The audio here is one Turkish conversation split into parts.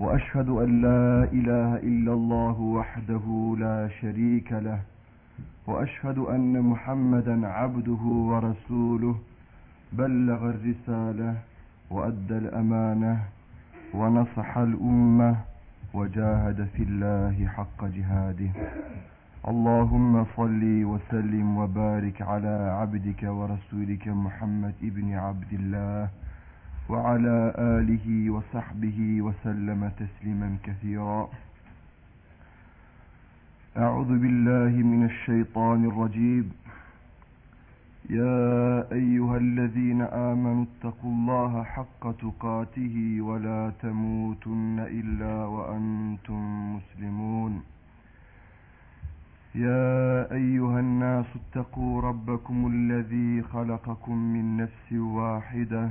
وأشهد أن لا إله إلا الله وحده لا شريك له وأشهد أن محمدا عبده ورسوله بلغ الرسالة وأدى الأمانة ونصح الأمة وجاهد في الله حق جهاده. اللهم صل وسلم وبارك على عبدك ورسولك محمد ابن عبد الله وعلى آله وصحبه وسلم تسليما كثيرا. أعوذ بالله من الشيطان الرجيم. يا أيها الذين آمنوا اتقوا الله حق تقاته ولا تموتن إلا وأنتم مسلمون. يا أيها الناس اتقوا ربكم الذي خلقكم من نفس واحدة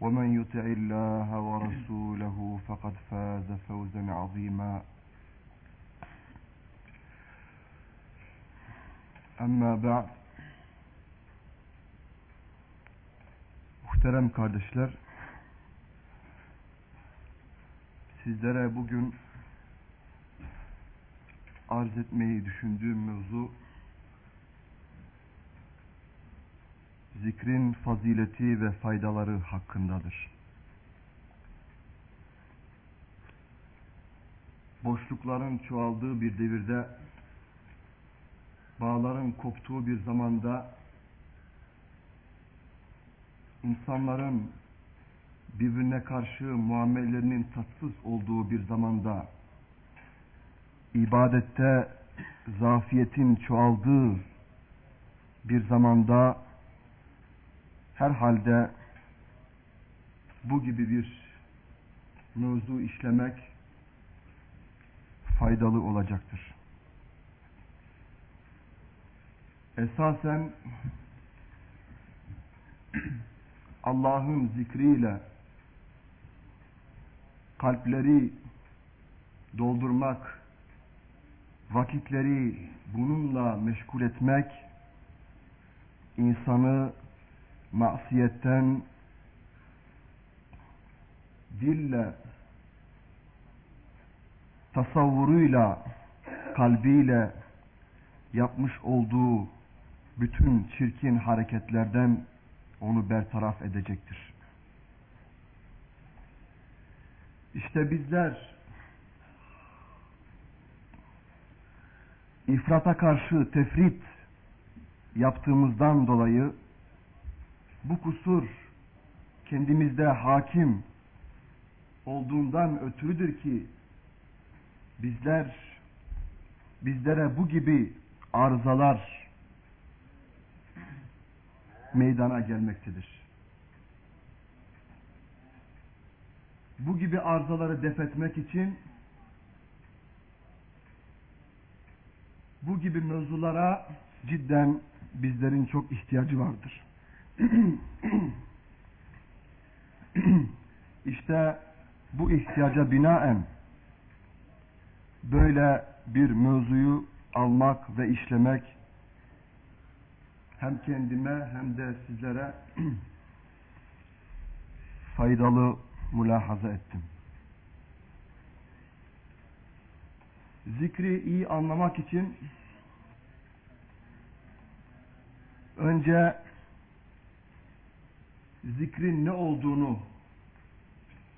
ومن يطع الله ورسوله فقد فاز فوزا عظيما Amma ba'd Muhterem kardeşler Sizlere bugün arz etmeyi düşündüğüm mevzu zikrin fazileti ve faydaları hakkındadır. Boşlukların çoğaldığı bir devirde bağların koptuğu bir zamanda insanların birbirine karşı muamellerinin tatsız olduğu bir zamanda ibadette zafiyetin çoğaldığı bir zamanda herhalde bu gibi bir mevzu işlemek faydalı olacaktır. Esasen Allah'ın zikriyle kalpleri doldurmak, vakitleri bununla meşgul etmek insanı masiyetten dille tasavvuruyla kalbiyle yapmış olduğu bütün çirkin hareketlerden onu bertaraf edecektir. İşte bizler ifrata karşı tefrit yaptığımızdan dolayı bu kusur kendimizde hakim olduğundan ötürüdür ki bizler bizlere bu gibi arızalar meydana gelmektedir. Bu gibi arızaları def etmek için bu gibi mevzulara cidden bizlerin çok ihtiyacı vardır. işte bu ihtiyaca binaen böyle bir mevzuyu almak ve işlemek hem kendime hem de sizlere faydalı mülahaza ettim. Zikri iyi anlamak için önce zikrin ne olduğunu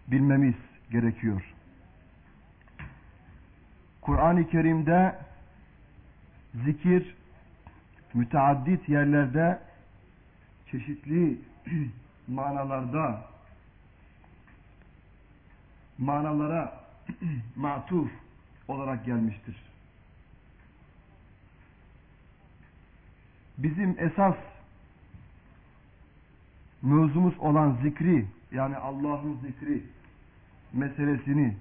bilmemiz gerekiyor. Kur'an-ı Kerim'de zikir müteaddit yerlerde çeşitli manalarda manalara matuf olarak gelmiştir. Bizim esas mevzumuz olan zikri yani Allah'ın zikri meselesini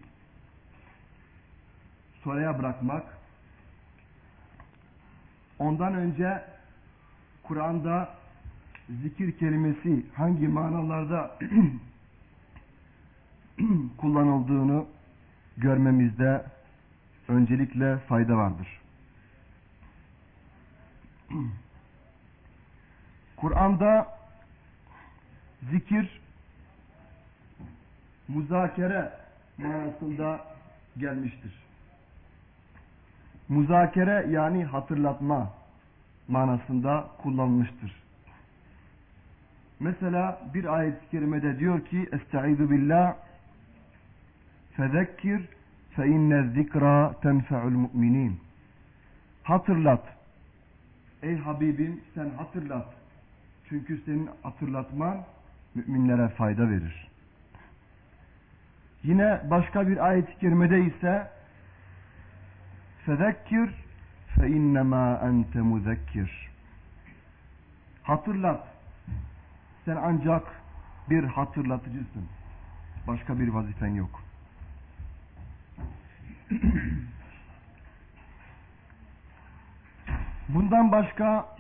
soruya bırakmak ondan önce Kur'an'da zikir kelimesi hangi manalarda kullanıldığını görmemizde öncelikle fayda vardır. Kur'an'da zikir muzakere manasında gelmiştir. Muzakere yani hatırlatma manasında kullanılmıştır. Mesela bir ayet-i kerimede diyor ki Estaizu billah fezekkir fe inne zikra tenfe'ul mu'minin Hatırlat. Ey Habibim sen hatırlat. Çünkü senin hatırlatman müminlere fayda verir. Yine başka bir ayet-i kerimede ise fe innema ente muzekkir Hatırlat. Sen ancak bir hatırlatıcısın. Başka bir vazifen yok. Bundan başka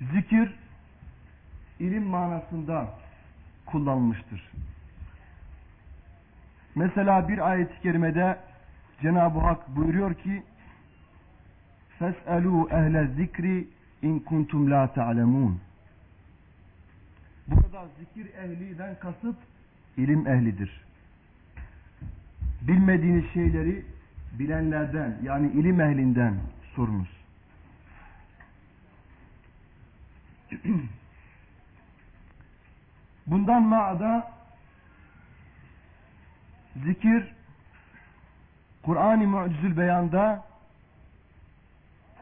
zikir ilim manasında kullanılmıştır. Mesela bir ayet-i kerimede Cenab-ı Hak buyuruyor ki فَاسْأَلُوا اَهْلَ الذِّكْرِ in kuntum la ta'lemun. Burada zikir ehliden kasıt ilim ehlidir. Bilmediğiniz şeyleri bilenlerden yani ilim ehlinden sorunuz. Bundan ma'ada zikir Kur'an-ı Mucizül Beyan'da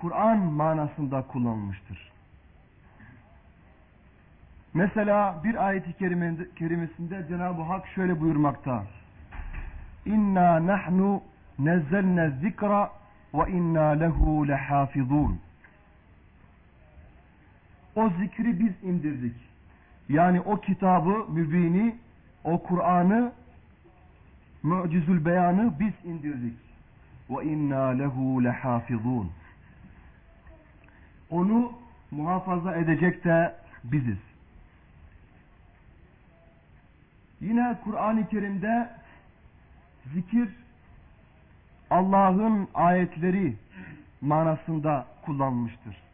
Kur'an manasında kullanılmıştır. Mesela bir ayet-i kerimesinde Cenab-ı Hak şöyle buyurmakta. İnna nahnu nezzelne zikra ve inna lehu lehafizun. O zikri biz indirdik. Yani o kitabı, mübini, o Kur'an'ı, mucizül beyanı biz indirdik. Ve inna lehu lehafizun. Onu muhafaza edecek de biziz. Yine Kur'an-ı Kerim'de zikir Allah'ın ayetleri manasında kullanmıştır.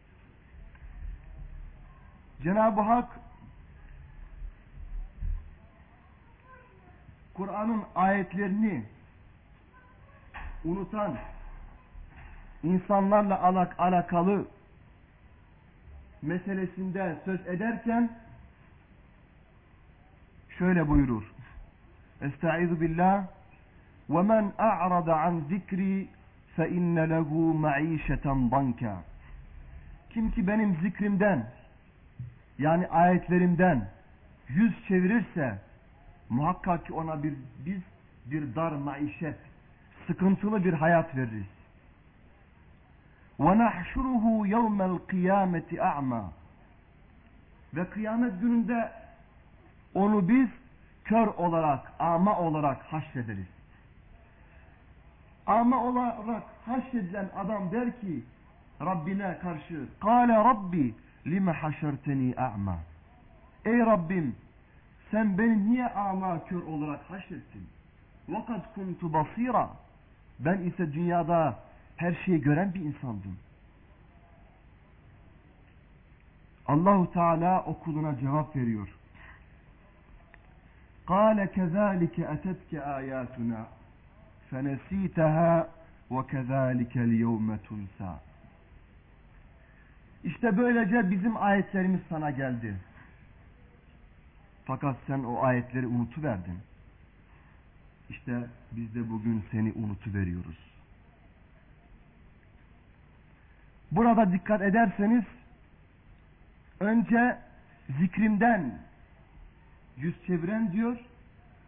Cenab-ı Hak Kur'an'ın ayetlerini unutan insanlarla alak alakalı meselesinde söz ederken şöyle buyurur. Estaizu billah وَمَنْ أَعْرَضَ عَنْ ذِكْرِي فَإِنَّ لَهُ مَعِيشَةً ضَنْكَ Kim ki benim zikrimden yani ayetlerimden yüz çevirirse muhakkak ki ona bir biz bir dar maişet, sıkıntılı bir hayat veririz. وَنَحْشُرُهُ يَوْمَ الْقِيَامَةِ اَعْمَى Ve kıyamet gününde onu biz kör olarak, ama olarak haşrederiz. Ama olarak haşredilen adam der ki Rabbine karşı Kale Rabbi lime haşerteni a'ma Ey Rabbim sen beni niye ama kör olarak haşrettin? Vakat kuntu basira ben ise dünyada her şeyi gören bir insandım. Allahu Teala okuluna cevap veriyor. قال كذلك أتتك آياتنا فنسيتها وكذلك اليوم تنسى işte böylece bizim ayetlerimiz sana geldi. Fakat sen o ayetleri unutuverdin. İşte biz de bugün seni unutuveriyoruz. Burada dikkat ederseniz önce zikrimden yüz çeviren diyor,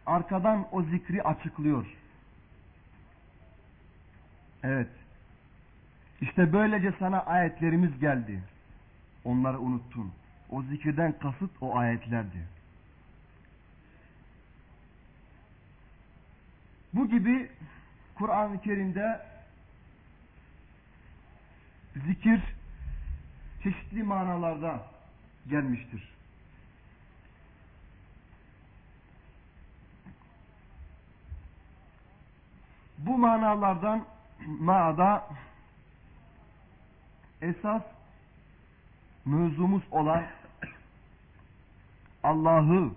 arkadan o zikri açıklıyor. Evet. İşte böylece sana ayetlerimiz geldi. Onları unuttun. O zikirden kasıt o ayetlerdi. Bu gibi Kur'an-ı Kerim'de zikir çeşitli manalarda gelmiştir. Bu manalardan ma'da esas mevzumuz olan Allah'ı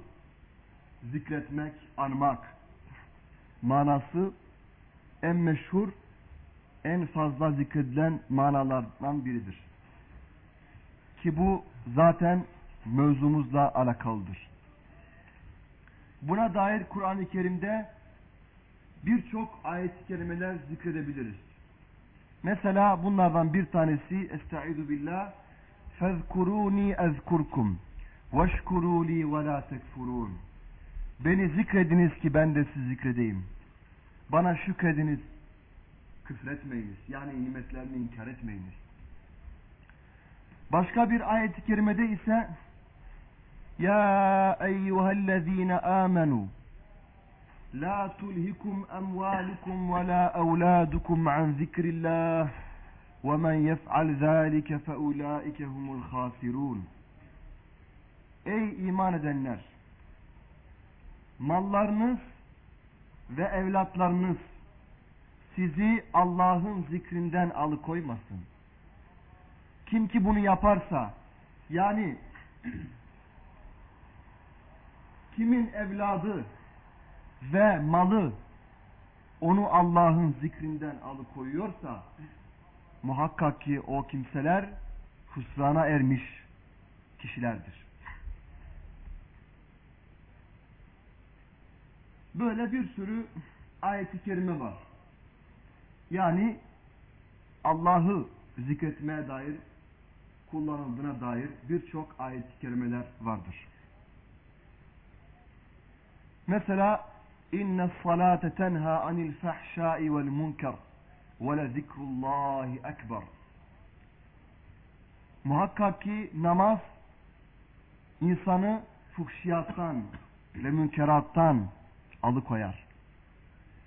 zikretmek, anmak manası en meşhur, en fazla zikredilen manalardan biridir. Ki bu zaten mevzumuzla alakalıdır. Buna dair Kur'an-ı Kerim'de birçok ayet-i kerimeler zikredebiliriz. Mesela bunlardan bir tanesi Estaizu billah Fezkuruni ezkurkum Veşkuruli ve la tekfurun Beni zikrediniz ki ben de sizi zikredeyim. Bana şükrediniz, küfretmeyiniz. Yani nimetlerimi inkar etmeyiniz. Başka bir ayet-i kerimede ise Ya eyyühellezine amenu La tulhikum emvalukum ve la evladukum an zikrillah ve men yef'al zâlike fe ulâike humul Ey iman edenler! Mallarınız ve evlatlarınız sizi Allah'ın zikrinden alıkoymasın. Kim ki bunu yaparsa, yani kimin evladı ve malı onu Allah'ın zikrinden alıkoyuyorsa, muhakkak ki o kimseler husrana ermiş kişilerdir. Böyle bir sürü ayet-i kerime var. Yani Allah'ı zikretmeye dair, kullanıldığına dair birçok ayet-i kerimeler vardır. Mesela tenha anil fahşai vel munker ve le zikrullahi ekber. Muhakkak ki namaz insanı fuhşiyattan ve münkerattan alıkoyar.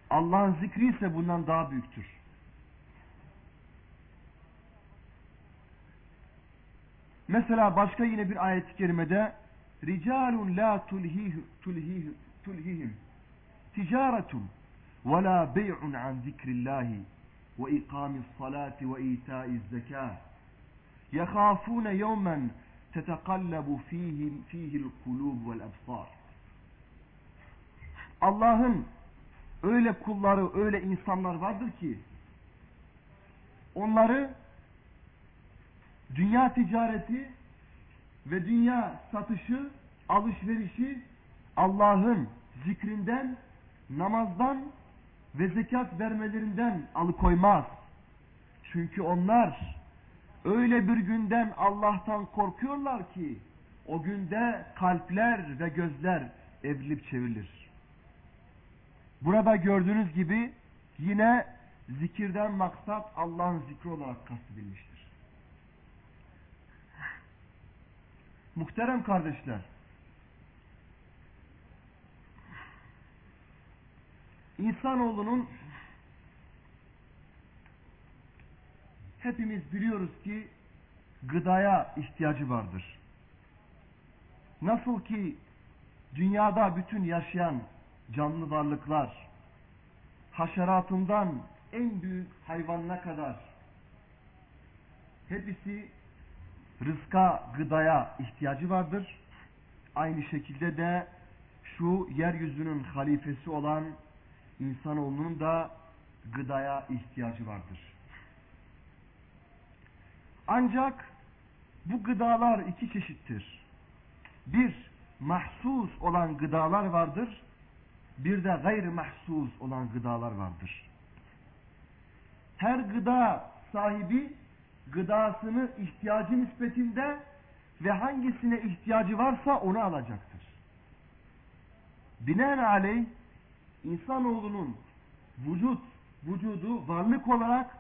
Allah'ın zikri ise bundan daha büyüktür. Mesela başka yine bir ayet-i kerimede tulhih tulhih tulhihim ticaretun ve la bey'un an zikrillahi ve ikamis salati ve itaiz zekah. Yekâfûne yevmen tetekallabu fihim fihil kulub vel absar. Allah'ın öyle kulları, öyle insanlar vardır ki onları dünya ticareti ve dünya satışı, alışverişi Allah'ın zikrinden namazdan ve zekat vermelerinden alıkoymaz. Çünkü onlar öyle bir günden Allah'tan korkuyorlar ki o günde kalpler ve gözler evrilip çevrilir. Burada gördüğünüz gibi yine zikirden maksat Allah'ın zikri olarak kastedilmiştir. Muhterem kardeşler, insanoğlunun hepimiz biliyoruz ki gıdaya ihtiyacı vardır. Nasıl ki dünyada bütün yaşayan canlı varlıklar, haşeratından en büyük hayvanına kadar hepsi rızka, gıdaya ihtiyacı vardır. Aynı şekilde de şu yeryüzünün halifesi olan insanoğlunun da gıdaya ihtiyacı vardır. Ancak bu gıdalar iki çeşittir. Bir, mahsus olan gıdalar vardır. bir de gayri mahsus olan gıdalar vardır. Her gıda sahibi gıdasını ihtiyacı nispetinde ve hangisine ihtiyacı varsa onu alacaktır. Binaenaleyh insanoğlunun vücut, vücudu varlık olarak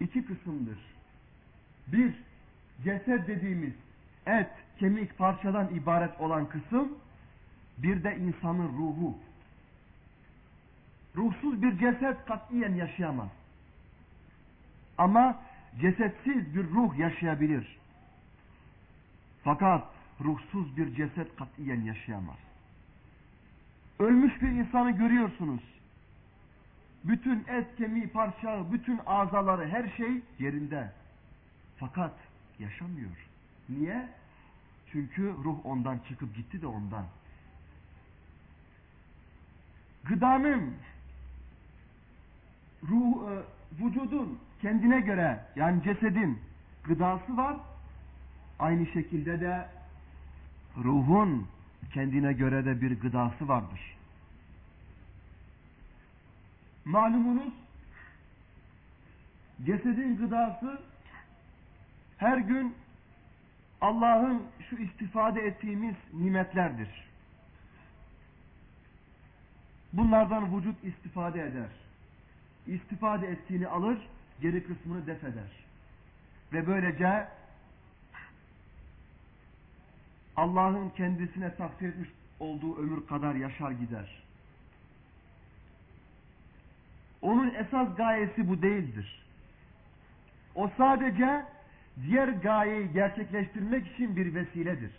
iki kısımdır. Bir, ceset dediğimiz et, kemik, parçadan ibaret olan kısım, bir de insanın ruhu. Ruhsuz bir ceset katiyen yaşayamaz. Ama cesetsiz bir ruh yaşayabilir. Fakat ruhsuz bir ceset katiyen yaşayamaz. Ölmüş bir insanı görüyorsunuz. Bütün et, kemiği, parça, bütün azaları, her şey yerinde. Fakat yaşamıyor. Niye? Çünkü ruh ondan çıkıp gitti de ondan. Gıdanın, ruh, e, vücudun kendine göre yani cesedin gıdası var. Aynı şekilde de ruhun kendine göre de bir gıdası vardır. Malumunuz cesedin gıdası her gün Allah'ın şu istifade ettiğimiz nimetlerdir. Bunlardan vücut istifade eder. İstifade ettiğini alır, geri kısmını def eder. Ve böylece Allah'ın kendisine takdir etmiş olduğu ömür kadar yaşar gider. Onun esas gayesi bu değildir. O sadece diğer gayeyi gerçekleştirmek için bir vesiledir.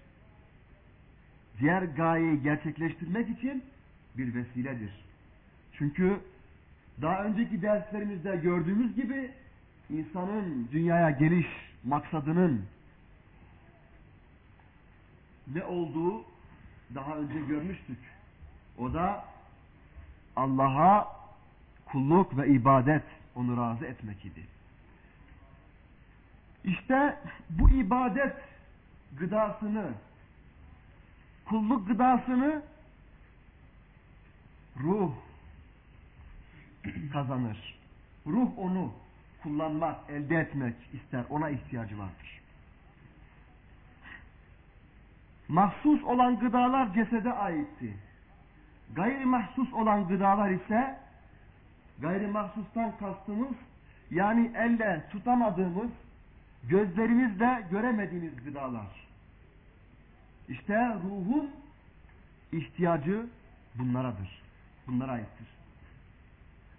Diğer gayeyi gerçekleştirmek için bir vesiledir. Çünkü daha önceki derslerimizde gördüğümüz gibi insanın dünyaya geliş maksadının ne olduğu daha önce görmüştük. O da Allah'a kulluk ve ibadet onu razı etmek idi. İşte bu ibadet gıdasını, kulluk gıdasını ruh kazanır. Ruh onu kullanmak, elde etmek ister. Ona ihtiyacı vardır. Mahsus olan gıdalar cesede aitti. Gayri mahsus olan gıdalar ise gayri mahsustan kastımız yani elle tutamadığımız gözlerimizle göremediğimiz gıdalar. İşte ruhun ihtiyacı bunlaradır. Bunlara aittir.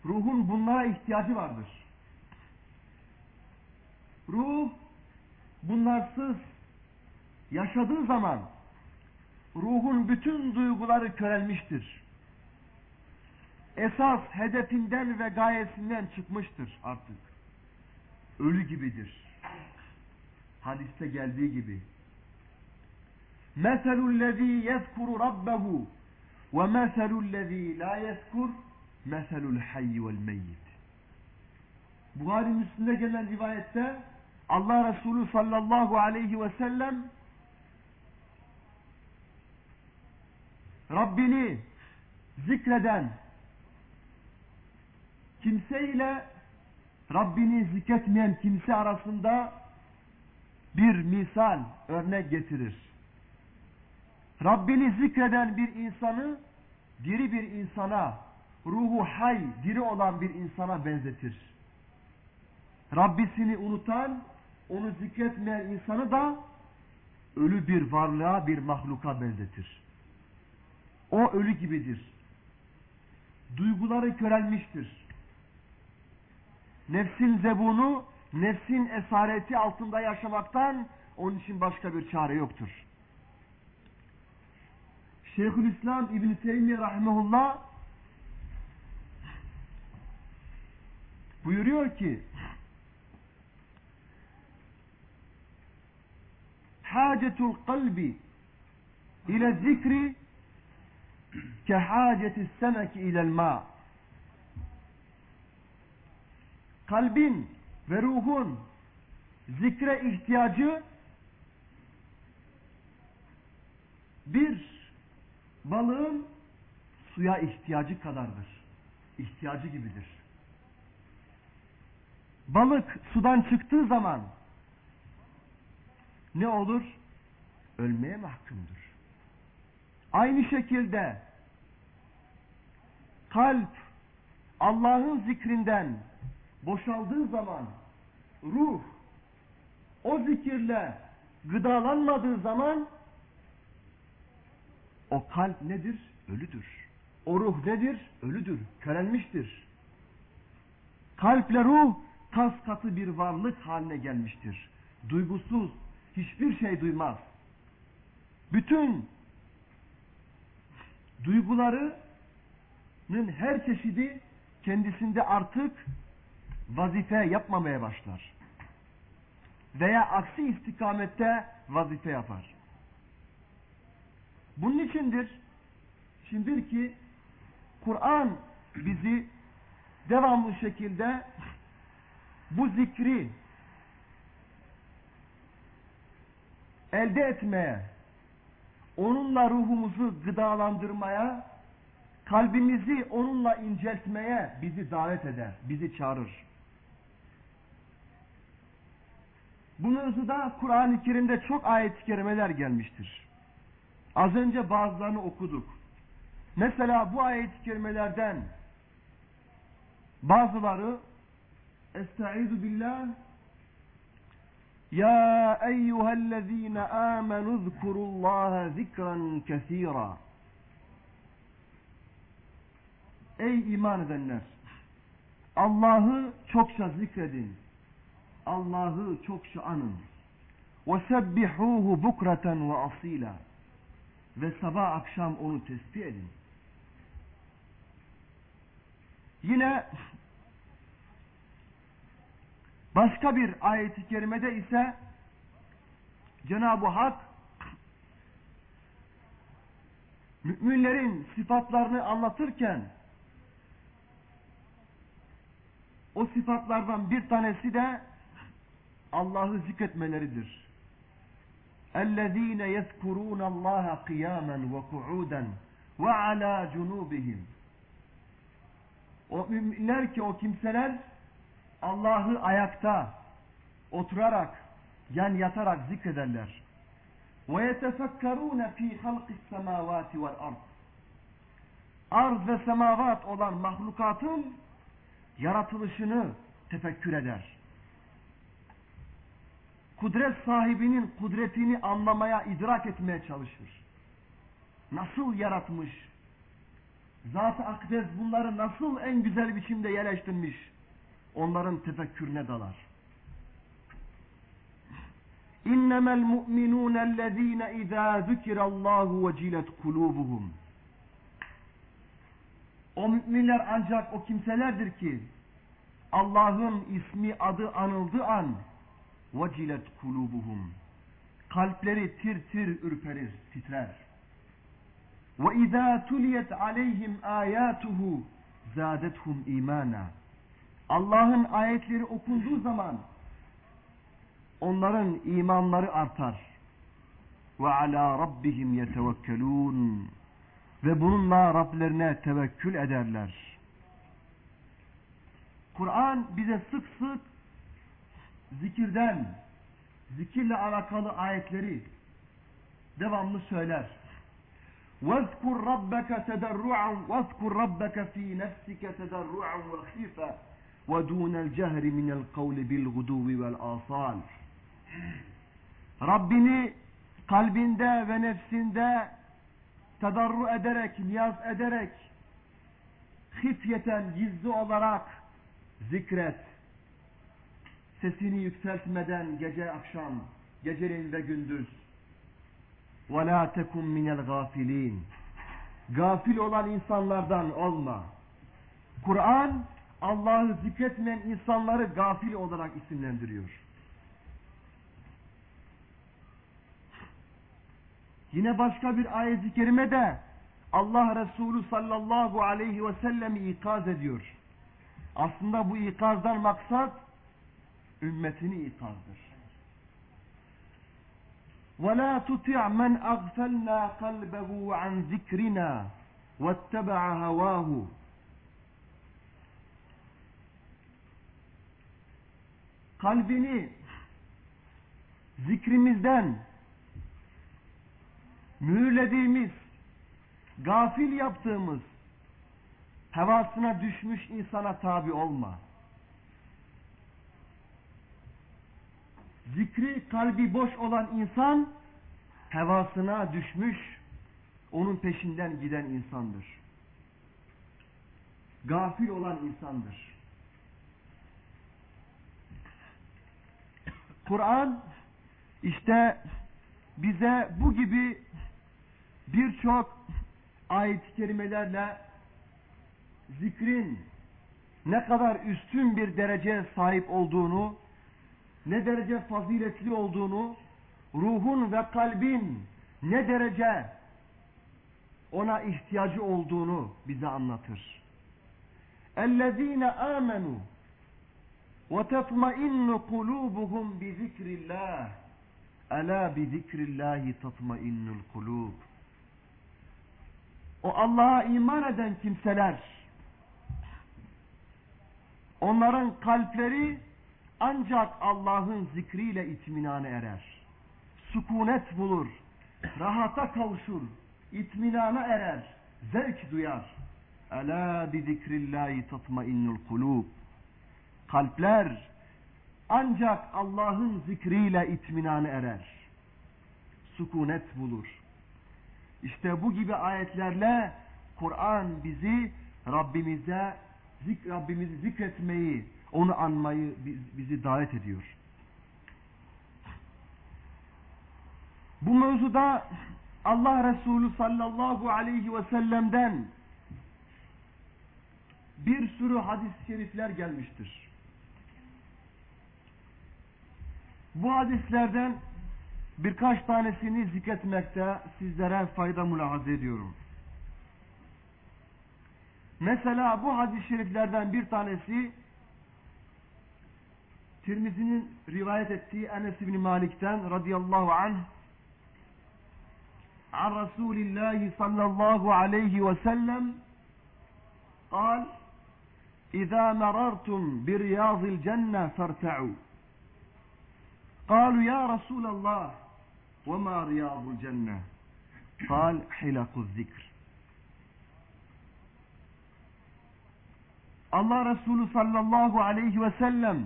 Ruhun bunlara ihtiyacı vardır. Ruh bunlarsız yaşadığı zaman ruhun bütün duyguları körelmiştir. Esas hedefinden ve gayesinden çıkmıştır artık. Ölü gibidir. Hadiste geldiği gibi. مَثَلُ الَّذ۪ي يَذْكُرُ رَبَّهُ وَمَثَلُ الَّذ۪ي لَا يَذْكُرُ مَثَلُ الْحَيِّ وَالْمَيِّتِ Buhari Müslim'de gelen rivayette Allah Resulü sallallahu aleyhi ve sellem Rabbini zikreden kimse ile Rabbini zikretmeyen kimse arasında bir misal, örnek getirir. Rabbini zikreden bir insanı diri bir insana, ruhu hay, diri olan bir insana benzetir. Rabbisini unutan, onu zikretmeyen insanı da ölü bir varlığa, bir mahluka benzetir. O ölü gibidir. Duyguları körelmiştir. Nefsin zebunu, nefsin esareti altında yaşamaktan onun için başka bir çare yoktur. Şeyhülislam İbn Teymiye rahmetullah buyuruyor ki Hacetul kalbi ile zikri kehaceti semeki ilel ma kalbin ve ruhun zikre ihtiyacı bir balığın suya ihtiyacı kadardır. İhtiyacı gibidir. Balık sudan çıktığı zaman ne olur? Ölmeye mahkumdur. Aynı şekilde kalp Allah'ın zikrinden boşaldığı zaman ruh o zikirle gıdalanmadığı zaman o kalp nedir? Ölüdür. O ruh nedir? Ölüdür. Körelmiştir. Kalple ruh kas katı bir varlık haline gelmiştir. Duygusuz, hiçbir şey duymaz. Bütün duygularının her çeşidi kendisinde artık vazife yapmamaya başlar. Veya aksi istikamette vazife yapar. Bunun içindir şimdidir ki Kur'an bizi devamlı şekilde bu zikri elde etmeye, onunla ruhumuzu gıdalandırmaya, kalbimizi onunla inceltmeye bizi davet eder, bizi çağırır. Bu mevzuda Kur'an-ı Kerim'de çok ayet-i kerimeler gelmiştir. Az önce bazılarını okuduk. Mesela bu ayet-i kerimelerden bazıları Estaizu billah Ya eyyühellezine amenu zkurullaha zikran kesira Ey iman edenler! Allah'ı çokça zikredin. Allah'ı çokça anın. وَسَبِّحُوهُ بُكْرَةً وَأَصِيلًا Ve sabah akşam onu tesbih edin. Yine başka bir ayet-i kerimede ise Cenab-ı Hak müminlerin sıfatlarını anlatırken o sıfatlardan bir tanesi de Allah'ı zikretmeleridir. اَلَّذ۪ينَ يَذْكُرُونَ اللّٰهَ قِيَامًا وَقُعُودًا وَعَلَى جُنُوبِهِمْ O müminler ki o kimseler Allah'ı ayakta, oturarak, yan yatarak zikrederler. وَيَتَفَكَّرُونَ ف۪ي خَلْقِ السَّمَاوَاتِ وَالْأَرْضِ Arz ve semavat olan mahlukatın yaratılışını tefekkür eder. Kudret sahibinin kudretini anlamaya, idrak etmeye çalışır. Nasıl yaratmış? Zat-ı Akdes bunları nasıl en güzel biçimde yerleştirmiş? Onların tefekkürüne dalar. İnnemel mu'minûnellezîne izâ zükirallâhu vecilet kulûbuhum. O müminler ancak o kimselerdir ki Allah'ın ismi adı anıldığı an vecilet kulubuhum kalpleri tir tir ürperir, titrer. Ve izâ tuliyet aleyhim âyâtuhu zâdethum imana. Allah'ın ayetleri okunduğu zaman onların imanları artar. Ve alâ rabbihim yetevekkelûn. Ve bununla Rablerine tevekkül ederler. Kur'an bize sık sık zikirden, zikirle alakalı ayetleri devamlı söyler. وَاذْكُرْ رَبَّكَ تَدَرُّعًا وَاذْكُرْ رَبَّكَ ف۪ي نَفْسِكَ تَدَرُّعًا وَخِيفًا وَدُونَ الْجَهْرِ مِنَ الْقَوْلِ بِالْغُدُوِّ وَالْآصَالِ Rabbini kalbinde ve nefsinde tedarru ederek, niyaz ederek, hifyeten gizli olarak zikret. Sesini yükseltmeden gece akşam, geceleyin ve gündüz. وَلَا تَكُمْ مِنَ الْغَافِلِينَ Gafil olan insanlardan olma. Kur'an Allah'ı zikretmeyen insanları gafil olarak isimlendiriyor. Yine başka bir ayet-i kerimede Allah Resulü sallallahu aleyhi ve sellem ikaz ediyor. Aslında bu ikazdan maksat ümmetini ikazdır. وَلَا تُطِعْ مَنْ أَغْفَلْنَا قَلْبَهُ عَنْ ذِكْرِنَا وَاتَّبَعَ هَوَاهُ Kalbini zikrimizden mühürlediğimiz, gafil yaptığımız, hevasına düşmüş insana tabi olma. Zikri kalbi boş olan insan, hevasına düşmüş, onun peşinden giden insandır. Gafil olan insandır. Kur'an işte bize bu gibi birçok ayet-i kerimelerle zikrin ne kadar üstün bir dereceye sahip olduğunu, ne derece faziletli olduğunu, ruhun ve kalbin ne derece ona ihtiyacı olduğunu bize anlatır. اَلَّذ۪ينَ آمَنُوا وَتَطْمَئِنُّ قُلُوبُهُمْ بِذِكْرِ اللّٰهِ أَلَا بِذِكْرِ اللّٰهِ تَطْمَئِنُّ الْقُلُوبُ O Allah'a iman eden kimseler, onların kalpleri ancak Allah'ın zikriyle itminane erer. Sükunet bulur, rahata kavuşur, itminana erer, zevk duyar. Ela bi zikrillahi tatmainnul kulub. Kalpler ancak Allah'ın zikriyle itminane erer. Sükunet bulur. İşte bu gibi ayetlerle Kur'an bizi Rabbimize zik, Rabbimizi zikretmeyi, onu anmayı bizi davet ediyor. Bu mevzuda Allah Resulü sallallahu aleyhi ve sellem'den bir sürü hadis-i şerifler gelmiştir. Bu hadislerden birkaç tanesini zikretmekte sizlere fayda mülahaza ediyorum. Mesela bu hadis-i şeriflerden bir tanesi Tirmizi'nin rivayet ettiği Enes bin Malik'ten radıyallahu anh عن رسول الله صلى الله عليه وسلم قال إذا مررتم برياض الجنة فارتعوا قالوا يا رسول الله وما رياض الجنة قال حلق الذكر Allah Resulü sallallahu aleyhi ve sellem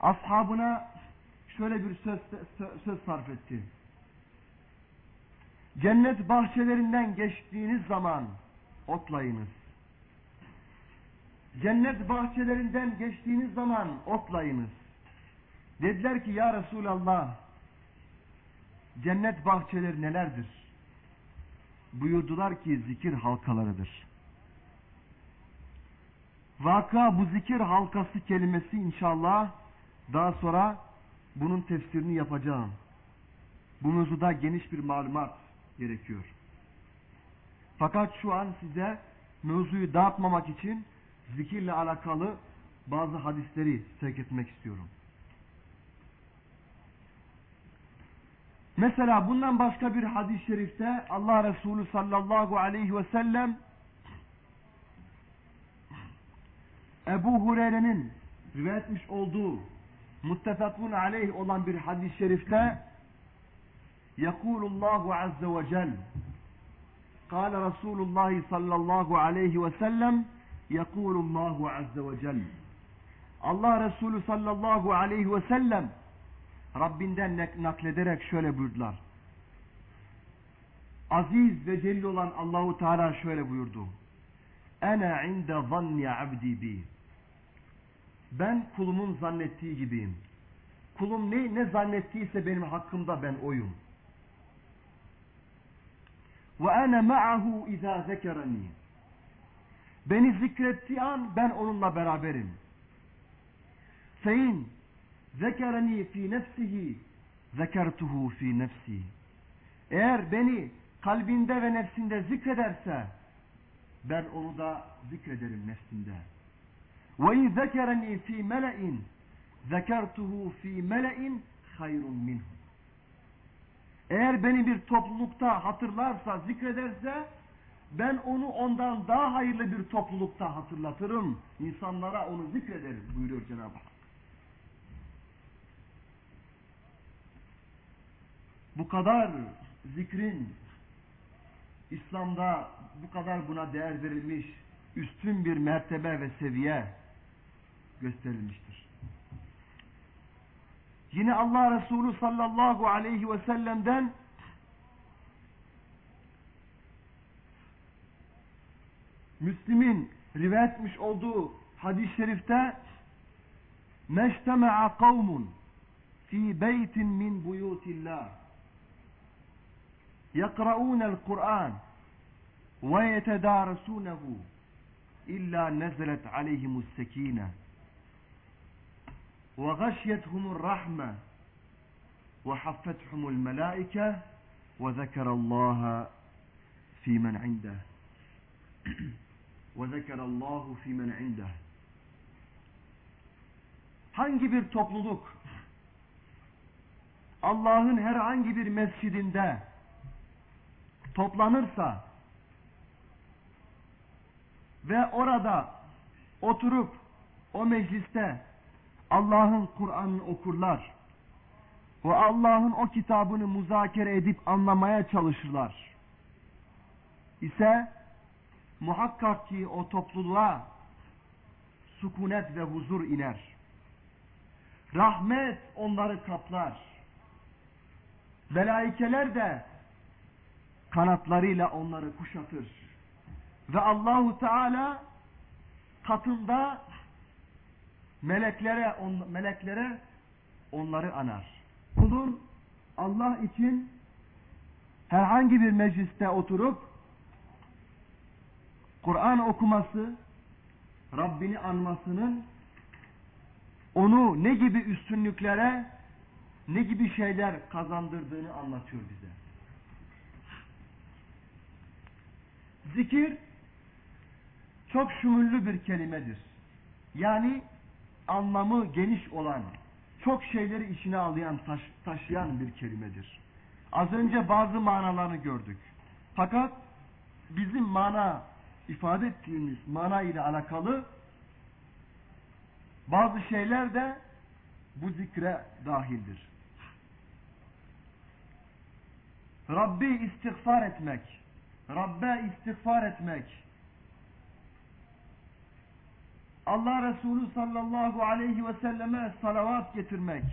ashabına şöyle bir söz, söz sarf etti. Cennet bahçelerinden geçtiğiniz zaman otlayınız. Cennet bahçelerinden geçtiğiniz zaman otlayınız. Dediler ki ya Resulallah cennet bahçeleri nelerdir? Buyurdular ki zikir halkalarıdır. Vaka bu zikir halkası kelimesi inşallah daha sonra bunun tefsirini yapacağım. Bu mevzuda geniş bir malumat gerekiyor. Fakat şu an size mevzuyu dağıtmamak için zikirle alakalı bazı hadisleri sevk etmek istiyorum. Mesela bundan başka bir hadis-i şerifte Allah Resulü sallallahu aleyhi ve sellem Ebu Hureyre'nin rivayet etmiş olduğu muttefakun aleyh olan bir hadis-i şerifte Yekulullahu azze ve cel Kale Resulullah sallallahu aleyhi ve sellem Yekulullahu azze ve cel Allah Resulü sallallahu aleyhi ve sellem Rabbinden naklederek şöyle buyurdular. Aziz ve celil olan Allahu Teala şöyle buyurdu. Ene inde zanni abdi bi. Ben kulumun zannettiği gibiyim. Kulum ne, ne zannettiyse benim hakkımda ben oyum. Ve ene ma'ahu izâ zekereni. Beni zikrettiği an ben onunla beraberim. Fein zekereni fi nefsihi zekertuhu fi nefsi. Eğer beni kalbinde ve nefsinde zikrederse ben onu da zikrederim nefsimde. Ve in zekereni fi mele'in zekertuhu fi mele'in hayrun minhu. Eğer beni bir toplulukta hatırlarsa, zikrederse ben onu ondan daha hayırlı bir toplulukta hatırlatırım. İnsanlara onu zikrederim buyuruyor Cenab-ı Hak. Bu kadar zikrin İslam'da bu kadar buna değer verilmiş üstün bir mertebe ve seviye gösterilmiştir. Yine Allah Resulü sallallahu aleyhi ve sellem'den Müslim'in rivayet olduğu hadis-i şerifte meştema'a kavmun fi beytin min buyutillah يقرؤون القرآن ويتدارسونه إلا نزلت عليهم السكينة وغشيتهم الرحمة وحفتهم الملائكة وذكر الله في من عنده. وذكر الله في من عنده. Hangi bir topluluk Allah'ın herhangi bir mescidinde toplanırsa ve orada oturup o mecliste Allah'ın Kur'an'ını okurlar ve Allah'ın o kitabını muzakere edip anlamaya çalışırlar ise muhakkak ki o topluluğa sükunet ve huzur iner. Rahmet onları kaplar. Melaikeler de kanatlarıyla onları kuşatır. Ve Allahu Teala katında meleklere on, meleklere onları anar. Kulun Allah için herhangi bir mecliste oturup Kur'an okuması, Rabbini anmasının onu ne gibi üstünlüklere, ne gibi şeyler kazandırdığını anlatıyor bize. Zikir çok şumüllü bir kelimedir. Yani anlamı geniş olan, çok şeyleri içine alayan, taş, taşıyan bir kelimedir. Az önce bazı manalarını gördük. Fakat bizim mana ifade ettiğimiz mana ile alakalı bazı şeyler de bu zikre dahildir. Rabbi istiğfar etmek, Rabbe istiğfar etmek, Allah Resulü sallallahu aleyhi ve selleme salavat getirmek,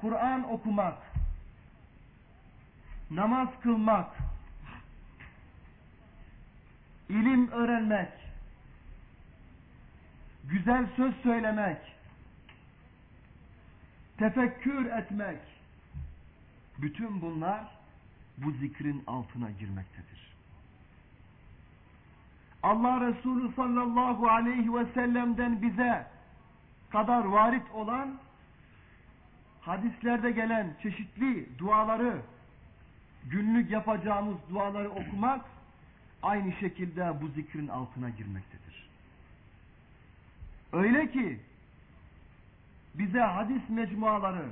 Kur'an okumak, namaz kılmak, ilim öğrenmek, güzel söz söylemek, tefekkür etmek, bütün bunlar bu zikrin altına girmektedir. Allah Resulü sallallahu aleyhi ve sellem'den bize kadar varit olan hadislerde gelen çeşitli duaları günlük yapacağımız duaları okumak aynı şekilde bu zikrin altına girmektedir. Öyle ki bize hadis mecmuaları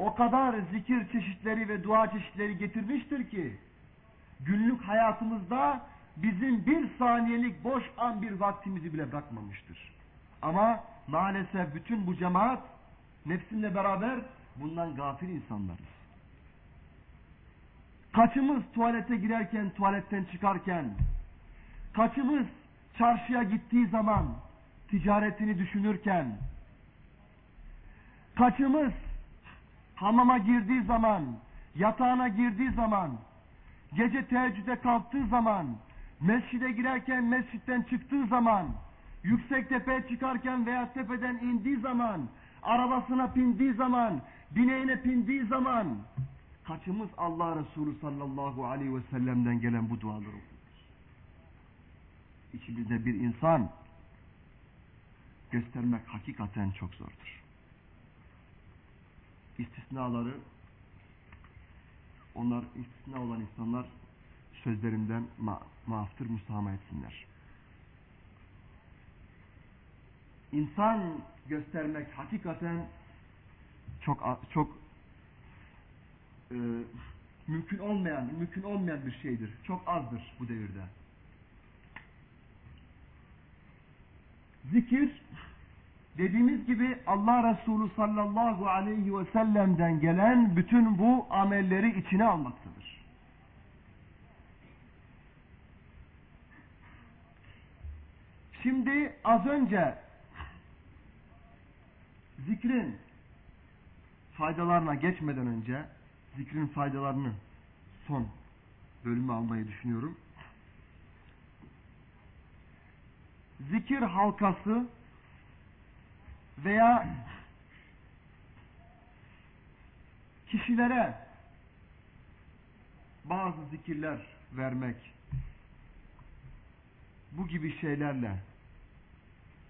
o kadar zikir çeşitleri ve dua çeşitleri getirmiştir ki günlük hayatımızda bizim bir saniyelik boş an bir vaktimizi bile bırakmamıştır. Ama maalesef bütün bu cemaat nefsimle beraber bundan gafil insanlarız. Kaçımız tuvalete girerken, tuvaletten çıkarken, kaçımız çarşıya gittiği zaman, ticaretini düşünürken, kaçımız hamama girdiği zaman, yatağına girdiği zaman, gece teheccüde kalktığı zaman, mescide girerken, mescitten çıktığı zaman, yüksek tepeye çıkarken veya tepeden indiği zaman, arabasına bindiği zaman, bineğine bindiği zaman, Kaçımız Allah Resulü sallallahu aleyhi ve sellem'den gelen bu duaları okuyoruz. İçimizde bir insan göstermek hakikaten çok zordur. İstisnaları onlar istisna olan insanlar sözlerimden ma maaftır, müsamaha etsinler. İnsan göstermek hakikaten çok çok e, mümkün olmayan, mümkün olmayan bir şeydir. Çok azdır bu devirde. Zikir dediğimiz gibi Allah Resulü sallallahu aleyhi ve sellem'den gelen bütün bu amelleri içine almaktadır. Şimdi az önce zikrin faydalarına geçmeden önce zikrin faydalarını son bölümü almayı düşünüyorum. Zikir halkası veya kişilere bazı zikirler vermek bu gibi şeylerle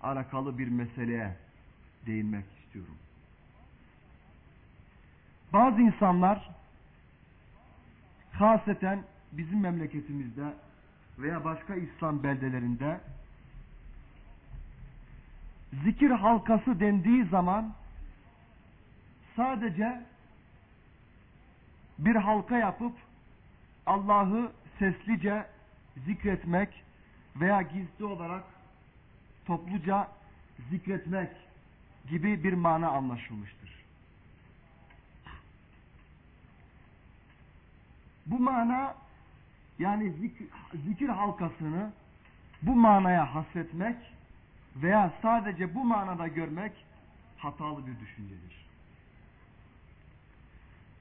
alakalı bir meseleye değinmek istiyorum. Bazı insanlar haseten bizim memleketimizde veya başka İslam beldelerinde zikir halkası dendiği zaman sadece bir halka yapıp Allah'ı seslice zikretmek veya gizli olarak topluca zikretmek gibi bir mana anlaşılmıştır. Bu mana yani zikir, halkasını bu manaya hasretmek veya sadece bu manada görmek hatalı bir düşüncedir.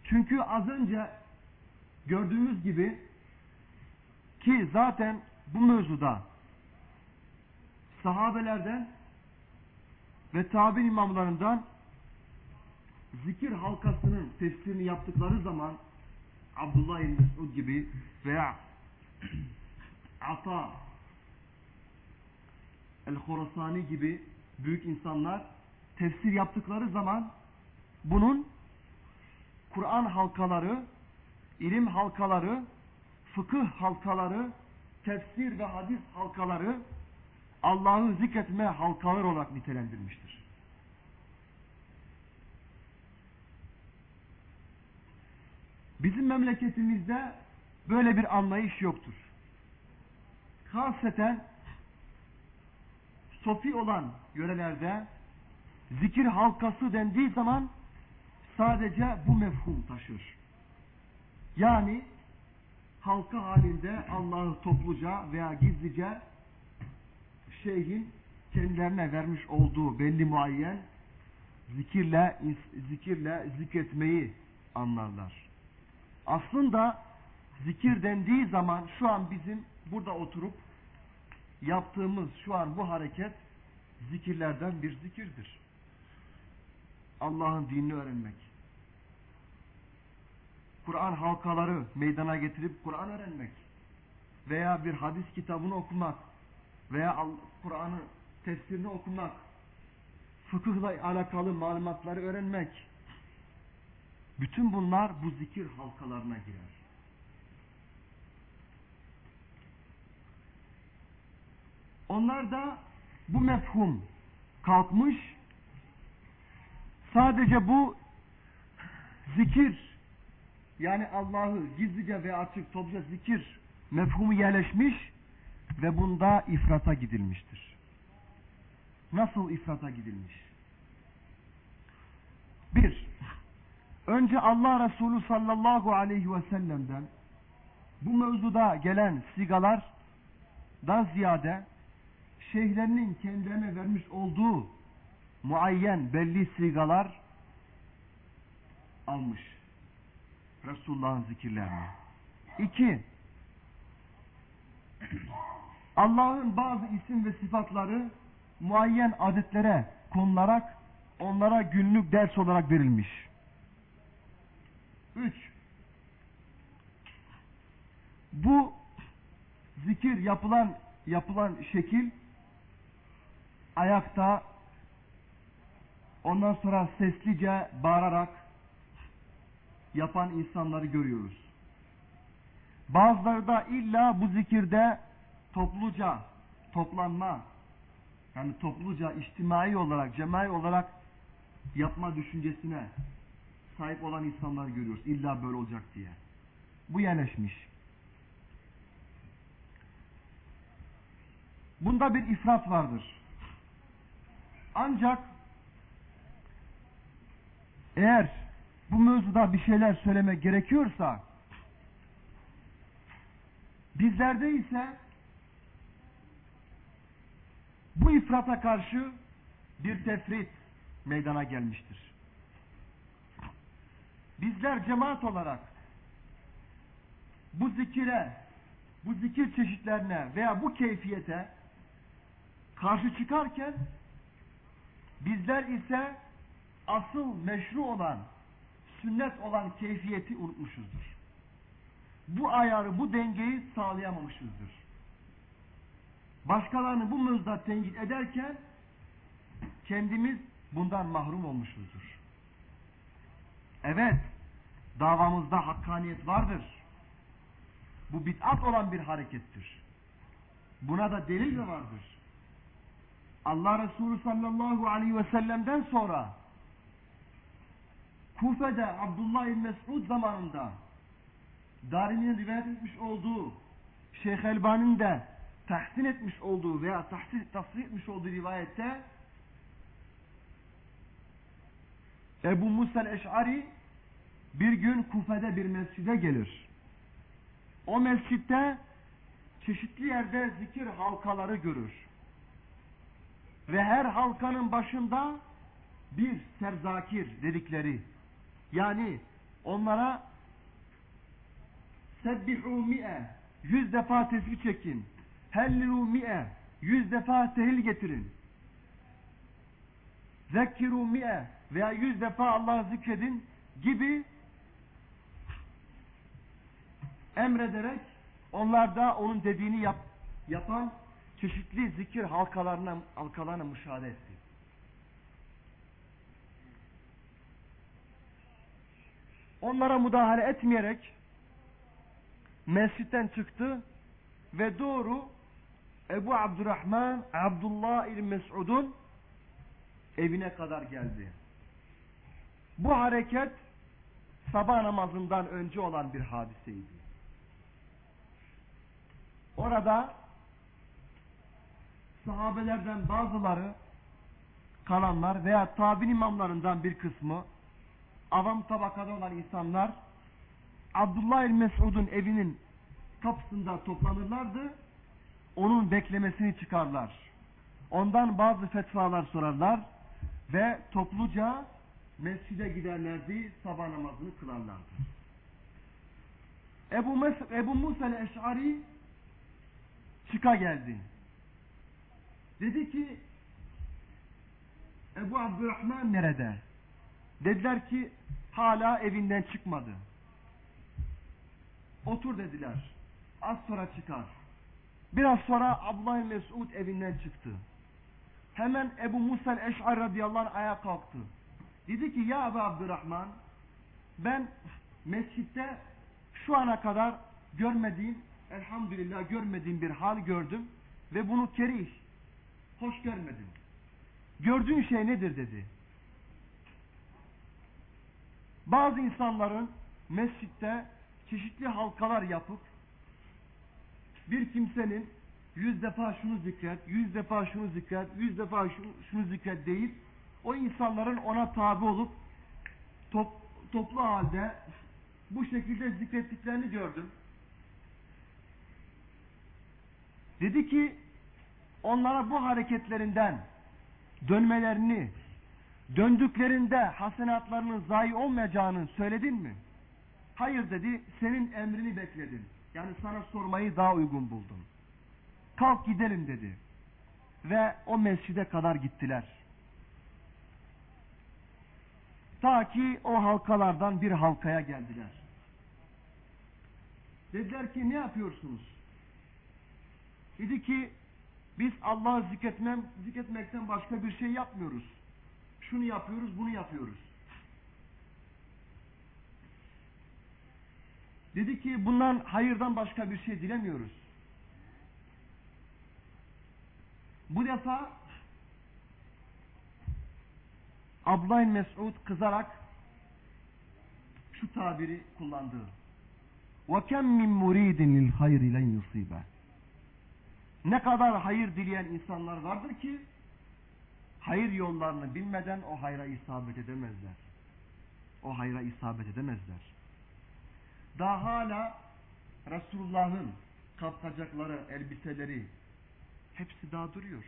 Çünkü az önce gördüğümüz gibi ki zaten bu mevzuda sahabelerden ve tabi imamlarından zikir halkasının tefsirini yaptıkları zaman Abdullah İbn Mesud gibi veya Ata El-Khorasani gibi büyük insanlar tefsir yaptıkları zaman bunun Kur'an halkaları, ilim halkaları, fıkıh halkaları, tefsir ve hadis halkaları Allah'ı zikretme halkaları olarak nitelendirmiştir. Bizim memleketimizde böyle bir anlayış yoktur. Haseten sofi olan yörelerde zikir halkası dendiği zaman sadece bu mefhum taşır. Yani halka halinde Allah'ı topluca veya gizlice şeyhin kendilerine vermiş olduğu belli muayyen zikirle zikirle zikretmeyi anlarlar. Aslında zikir dendiği zaman şu an bizim burada oturup yaptığımız şu an bu hareket zikirlerden bir zikirdir. Allah'ın dinini öğrenmek. Kur'an halkaları meydana getirip Kur'an öğrenmek. Veya bir hadis kitabını okumak. Veya Kur'an'ı tefsirini okumak. Fıkıhla alakalı malumatları öğrenmek. Bütün bunlar bu zikir halkalarına girer. Onlar da bu mefhum kalkmış. Sadece bu zikir yani Allah'ı gizlice ve açık topluca zikir mefhumu yerleşmiş ve bunda ifrata gidilmiştir. Nasıl ifrata gidilmiş? Bir, önce Allah Resulü sallallahu aleyhi ve sellem'den bu mevzuda gelen sigalardan ziyade şeyhlerinin kendilerine vermiş olduğu muayyen belli sigalar almış. Resulullah'ın zikirlerini. İki, Allah'ın bazı isim ve sıfatları muayyen adetlere konularak onlara günlük ders olarak verilmiş. Üç, bu zikir yapılan yapılan şekil ayakta ondan sonra seslice bağırarak yapan insanları görüyoruz. Bazıları da illa bu zikirde topluca toplanma yani topluca içtimai olarak, cemai olarak yapma düşüncesine sahip olan insanları görüyoruz. İlla böyle olacak diye. bu yerleşmiş. Bunda bir ifrat vardır. Ancak eğer bu mevzuda bir şeyler söylemek gerekiyorsa bizlerde ise bu ifrata karşı bir tefrit meydana gelmiştir. Bizler cemaat olarak bu zikire, bu zikir çeşitlerine veya bu keyfiyete karşı çıkarken bizler ise asıl meşru olan, sünnet olan keyfiyeti unutmuşuzdur. Bu ayarı, bu dengeyi sağlayamamışızdır. Başkalarını bu mevzuda tenkit ederken kendimiz bundan mahrum olmuşuzdur. Evet, davamızda hakkaniyet vardır. Bu bid'at olan bir harekettir. Buna da delil de vardır. Allah Resulü sallallahu aleyhi ve sellem'den sonra Kufe'de Abdullah İbn Mes'ud zamanında Darimi'nin rivayet etmiş olduğu Şeyh Elbani'nin de tahsin etmiş olduğu veya tahsis, tasrih etmiş olduğu rivayette Ebu Musa el-Eş'ari bir gün Kufe'de bir mescide gelir. O mescitte çeşitli yerde zikir halkaları görür. Ve her halkanın başında bir serzakir dedikleri yani onlara sebbihu mi'e yüz defa tesbih çekin. Hellilu mi'e yüz defa tehil getirin. Zekkiru mi'e veya yüz defa Allah'ı zikredin gibi emrederek onlar da onun dediğini yap, yapan çeşitli zikir halkalarına, halkalarına müşahede etti. Onlara müdahale etmeyerek mescitten çıktı ve doğru Ebu Abdurrahman Abdullah İl Mes'ud'un evine kadar geldi. Bu hareket sabah namazından önce olan bir hadiseydi. Orada sahabelerden bazıları kalanlar veya tabi imamlarından bir kısmı avam tabakada olan insanlar Abdullah el Mesud'un evinin kapısında toplanırlardı. Onun beklemesini çıkarlar. Ondan bazı fetvalar sorarlar ve topluca mescide giderlerdi, sabah namazını kılarlardı. Ebu, Mes Ebu Musa el-Eş'ari çıka geldi. Dedi ki Ebu Abdurrahman nerede? Dediler ki hala evinden çıkmadı. Otur dediler. Az sonra çıkar. Biraz sonra Abdullah Mesud evinden çıktı. Hemen Ebu Musa el-Eş'ar radıyallahu anh ayağa kalktı. Dedi ki ya Ebu Abdurrahman ben mescitte şu ana kadar görmediğim elhamdülillah görmediğim bir hal gördüm ve bunu kerih hoş görmedim. Gördüğün şey nedir dedi. Bazı insanların mescitte çeşitli halkalar yapıp bir kimsenin yüz defa şunu zikret, yüz defa şunu zikret, yüz defa şunu, şunu zikret değil, o insanların ona tabi olup top, toplu halde bu şekilde zikrettiklerini gördüm. Dedi ki onlara bu hareketlerinden dönmelerini, döndüklerinde hasenatlarının zayi olmayacağını söyledin mi? Hayır dedi, senin emrini bekledim. Yani sana sormayı daha uygun buldum. Kalk gidelim dedi. Ve o mescide kadar gittiler. Ta ki o halkalardan bir halkaya geldiler. Dediler ki ne yapıyorsunuz? Dedi ki biz Allah'ı zikretmem, zikretmekten başka bir şey yapmıyoruz. Şunu yapıyoruz, bunu yapıyoruz. Dedi ki bundan hayırdan başka bir şey dilemiyoruz. Bu defa Abdullah Mesud kızarak şu tabiri kullandı. وَكَمْ مِنْ مُرِيدٍ لِلْخَيْرِ لَنْ يُصِيبَ ne kadar hayır dileyen insanlar vardır ki hayır yollarını bilmeden o hayra isabet edemezler. O hayra isabet edemezler. Daha hala Resulullah'ın kapkacakları, elbiseleri hepsi daha duruyor.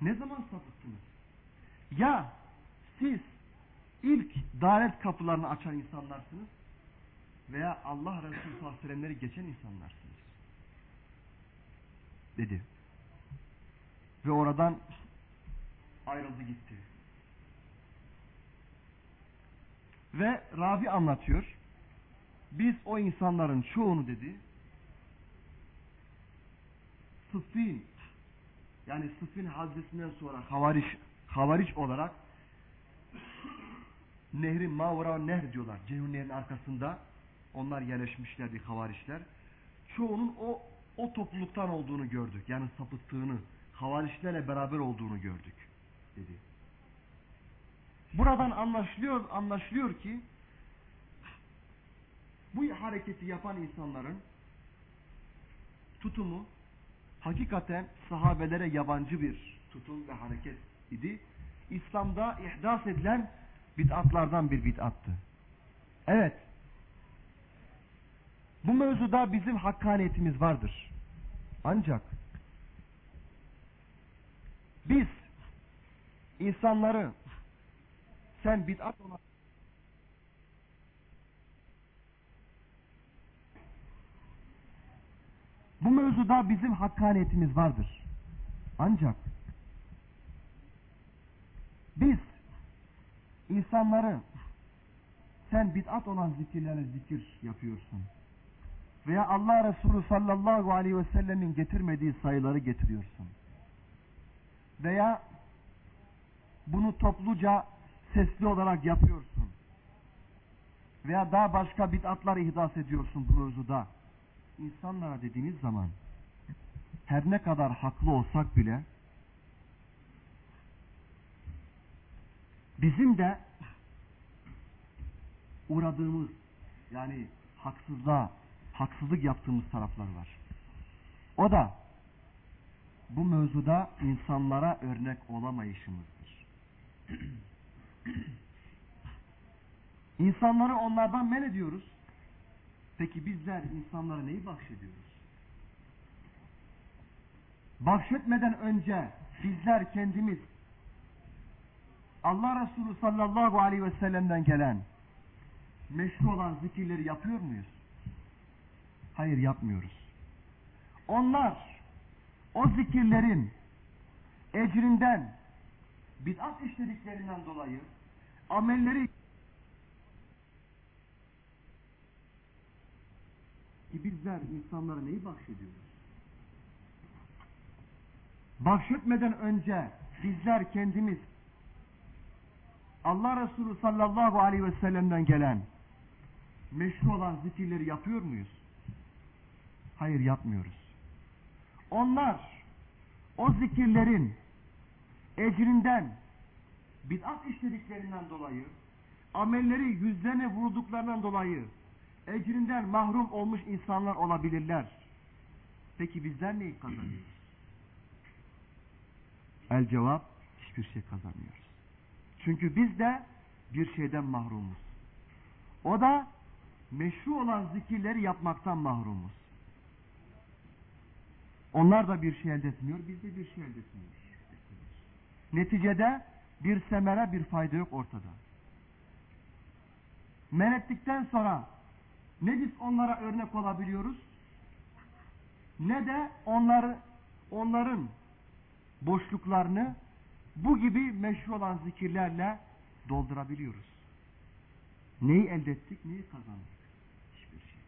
Ne zaman sapıttınız? Ya siz ilk davet kapılarını açan insanlarsınız veya Allah Resulü sallallahu geçen insanlarsınız. Dedi. Ve oradan ayrıldı gitti. Ve Rabi anlatıyor. Biz o insanların çoğunu dedi Sıffin yani Sıffin hadisinden sonra havariş, havariş olarak nehri Mavra Nehr diyorlar. Ceyhun Nehri'nin arkasında onlar yerleşmişlerdi havarişler. Çoğunun o o topluluktan olduğunu gördük. Yani sapıttığını, havarişlerle beraber olduğunu gördük dedi. Buradan anlaşılıyor, anlaşılıyor ki bu hareketi yapan insanların tutumu hakikaten sahabelere yabancı bir tutum ve hareket idi. İslam'da ihdas edilen bid'atlardan bir bid'attı. Evet. Bu mevzuda bizim hakkaniyetimiz vardır. Ancak biz insanları sen bid'at olan Bu mevzuda bizim hakkaniyetimiz vardır. Ancak biz insanları sen bid'at olan zikirlerle zikir yapıyorsun. Veya Allah Resulü sallallahu aleyhi ve sellemin getirmediği sayıları getiriyorsun. Veya bunu topluca sesli olarak yapıyorsun. Veya daha başka bid'atlar ihdas ediyorsun bu mevzuda. İnsanlara dediğiniz zaman her ne kadar haklı olsak bile bizim de uğradığımız yani haksızlığa, haksızlık yaptığımız taraflar var. O da bu mevzuda insanlara örnek olamayışımızdır. İnsanları onlardan men ediyoruz. Peki bizler insanlara neyi bahşediyoruz? Bahşetmeden önce bizler kendimiz Allah Resulü sallallahu aleyhi ve sellem'den gelen meşru olan zikirleri yapıyor muyuz? Hayır yapmıyoruz. Onlar o zikirlerin ecrinden bid'at işlediklerinden dolayı amelleri ki bizler insanlara neyi bahşediyoruz? Bahşetmeden önce bizler kendimiz Allah Resulü sallallahu aleyhi ve sellem'den gelen meşru olan zikirleri yapıyor muyuz? Hayır yapmıyoruz. Onlar o zikirlerin ecrinden bid'at işlediklerinden dolayı amelleri yüzlerine vurduklarından dolayı ecrinden mahrum olmuş insanlar olabilirler. Peki bizler neyi kazanıyoruz? El cevap hiçbir şey kazanmıyoruz. Çünkü biz de bir şeyden mahrumuz. O da meşru olan zikirleri yapmaktan mahrumuz. Onlar da bir şey elde etmiyor, biz de bir şey elde etmiyoruz. Neticede bir semere bir fayda yok ortada. Men ettikten sonra ne biz onlara örnek olabiliyoruz ne de onları onların boşluklarını bu gibi meşru olan zikirlerle doldurabiliyoruz. Neyi elde ettik, neyi kazandık? Hiçbir şey.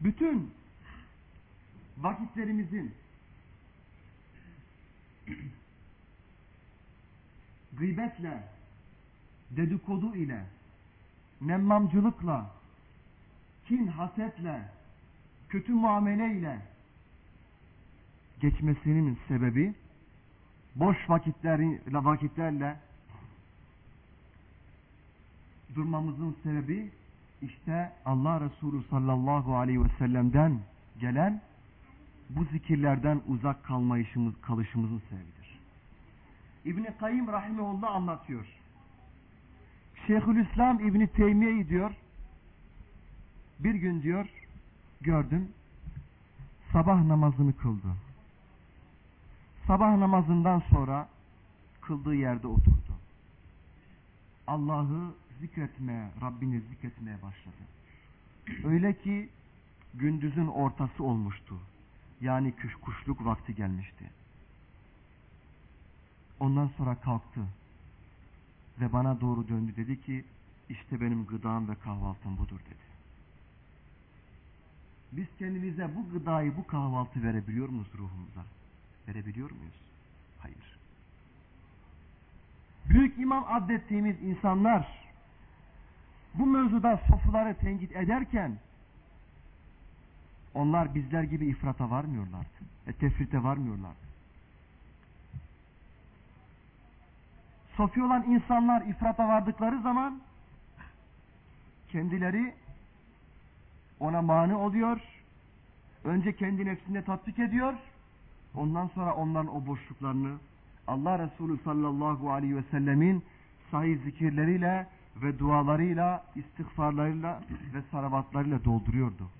Bütün vakitlerimizin gıybetle, dedikodu ile, nemmamcılıkla, kin, hasetle, kötü muamele ile geçmesinin sebebi boş vakitleri, vakitlerle durmamızın sebebi işte Allah Resulü sallallahu aleyhi ve sellem'den gelen bu zikirlerden uzak kalmayışımız, kalışımızın sebebidir. İbni Kayyım Rahimullah anlatıyor. Şeyhülislam İbni Teymiye diyor, bir gün diyor, gördüm, sabah namazını kıldı. Sabah namazından sonra kıldığı yerde oturdu. Allah'ı zikretmeye, Rabbini zikretmeye başladı. Öyle ki gündüzün ortası olmuştu. Yani kuş, kuşluk vakti gelmişti. Ondan sonra kalktı ve bana doğru döndü dedi ki işte benim gıdam ve kahvaltım budur dedi. Biz kendimize bu gıdayı, bu kahvaltı verebiliyor muyuz ruhumuza? Verebiliyor muyuz? Hayır. Büyük imam adettiğimiz insanlar bu mevzuda sofuları tenkit ederken onlar bizler gibi ifrata varmıyorlardı. E, tefrite varmıyorlardı. Sofi olan insanlar ifrata vardıkları zaman kendileri ona mani oluyor. Önce kendi nefsinde tatbik ediyor. Ondan sonra onların o boşluklarını Allah Resulü sallallahu aleyhi ve sellemin sahih zikirleriyle ve dualarıyla, istiğfarlarıyla ve salavatlarıyla dolduruyordu.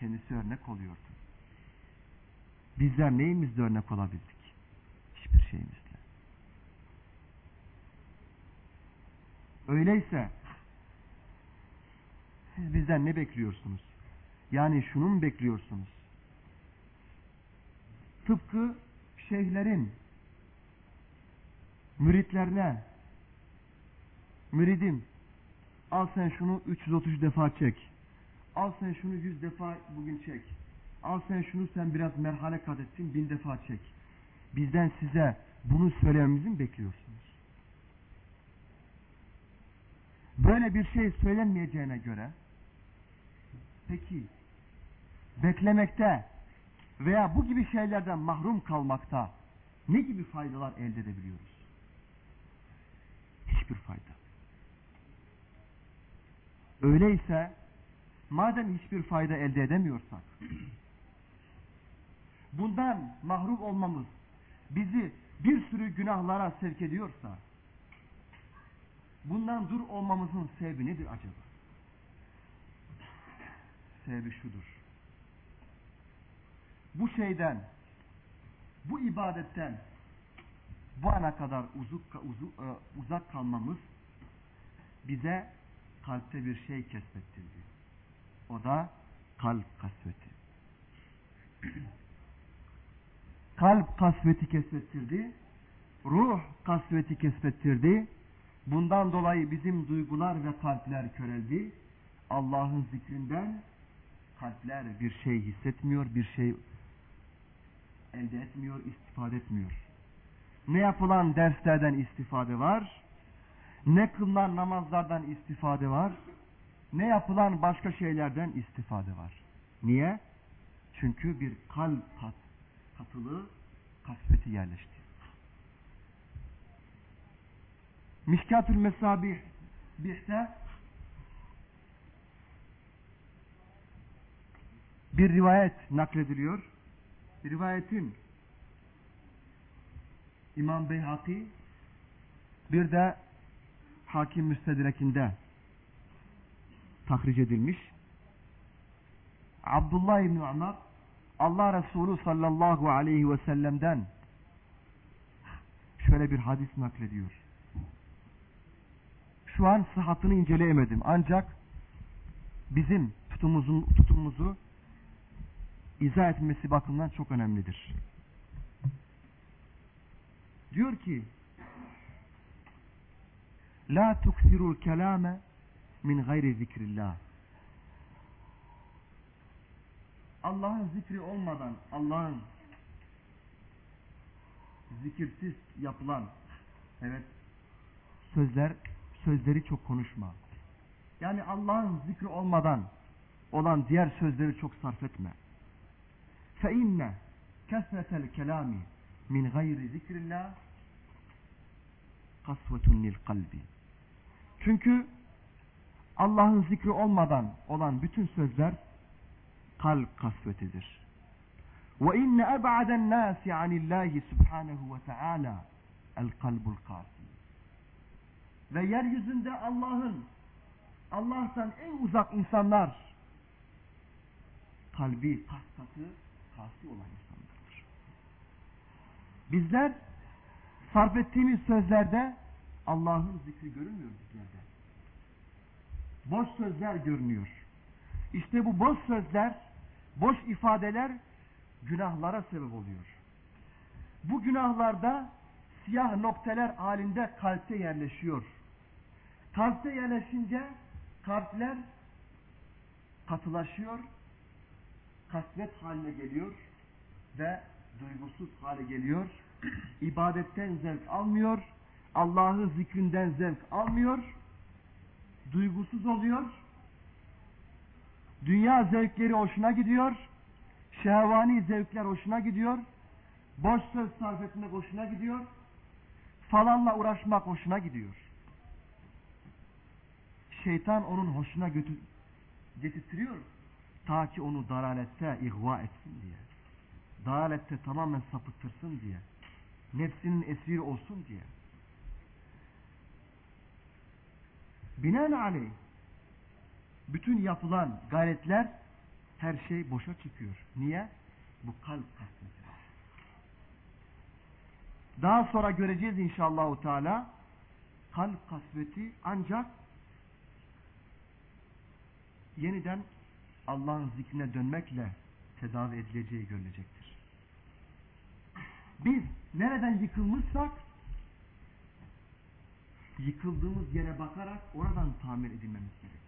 Kendisi örnek oluyordu. Bizler neyimizde örnek olabildik? Hiçbir şeyimizle. Öyleyse siz bizden ne bekliyorsunuz? Yani şunu mu bekliyorsunuz? Tıpkı şeyhlerin müritlerine müridim al sen şunu 330 defa çek. Al sen şunu 100 defa bugün çek. Al sen şunu sen biraz merhale kat etsin bin defa çek. Bizden size bunu söylememizi mi bekliyorsunuz? Böyle bir şey söylenmeyeceğine göre peki beklemekte veya bu gibi şeylerden mahrum kalmakta ne gibi faydalar elde edebiliyoruz? Hiçbir fayda. Öyleyse madem hiçbir fayda elde edemiyorsak bundan mahrum olmamız bizi bir sürü günahlara sevk ediyorsa bundan dur olmamızın sebebi nedir acaba? Sebebi şudur. Bu şeyden, bu ibadetten bu ana kadar uzuk, uzuk, e, uzak kalmamız bize kalpte bir şey kesbettirdi. O da kalp kasveti. kalp kasveti kesbettirdi. Ruh kasveti kesbettirdi. Bundan dolayı bizim duygular ve kalpler köreldi. Allah'ın zikrinden kalpler bir şey hissetmiyor, bir şey elde etmiyor, istifade etmiyor. Ne yapılan derslerden istifade var, ne kılınan namazlardan istifade var, ne yapılan başka şeylerden istifade var. Niye? Çünkü bir kalp kat, katılığı kasveti yerleşti. Mişkatül Mesabih bihte bir rivayet naklediliyor. Rivayetin İmam Beyhaki bir de Hakim Müstedrek'inde tahric edilmiş. Abdullah İbni Ömer Allah Resulü sallallahu aleyhi ve sellem'den şöyle bir hadis naklediyor. Şu an sıhhatını inceleyemedim ancak bizim tutumumuzun, tutumumuzu izah etmesi bakımından çok önemlidir. Diyor ki La tuksirul kelame min gayri zikrillah. Allah'ın zikri olmadan, Allah'ın zikirsiz yapılan evet sözler sözleri çok konuşma. Yani Allah'ın zikri olmadan olan diğer sözleri çok sarf etme. Fe inne kesretel kelami min gayri zikrillah kasvetun lil kalbi. Çünkü Allah'ın zikri olmadan olan bütün sözler kalp kasvetidir. Ve inne eb'aden nasi anillahi subhanahu ve teala el kalbul kasi. Ve yeryüzünde Allah'ın Allah'tan en uzak insanlar kalbi kaskatı kasi olan insanlardır. Bizler sarf ettiğimiz sözlerde Allah'ın zikri görünmüyor bizlerde. Boş sözler görünüyor. İşte bu boş sözler, boş ifadeler günahlara sebep oluyor. Bu günahlarda siyah nokteler halinde kalpte yerleşiyor. Kalpte yerleşince kalpler katılaşıyor, kasvet haline geliyor ve duygusuz hale geliyor. İbadetten zevk almıyor, Allah'ın zikrinden zevk almıyor, duygusuz oluyor, dünya zevkleri hoşuna gidiyor, şehvani zevkler hoşuna gidiyor, boş söz sarf etmek hoşuna gidiyor, falanla uğraşmak hoşuna gidiyor. Şeytan onun hoşuna götür, getirtiyor ta ki onu dalalette ihva etsin diye. Dalalette tamamen sapıttırsın diye. Nefsinin esiri olsun diye. Binaenaleyh bütün yapılan gayretler her şey boşa çıkıyor. Niye? Bu kalp kasveti. Daha sonra göreceğiz inşallah Teala kalp kasveti ancak yeniden Allah'ın zikrine dönmekle tedavi edileceği görülecektir. Biz nereden yıkılmışsak yıkıldığımız yere bakarak oradan tamir edilmemiz gerekiyor.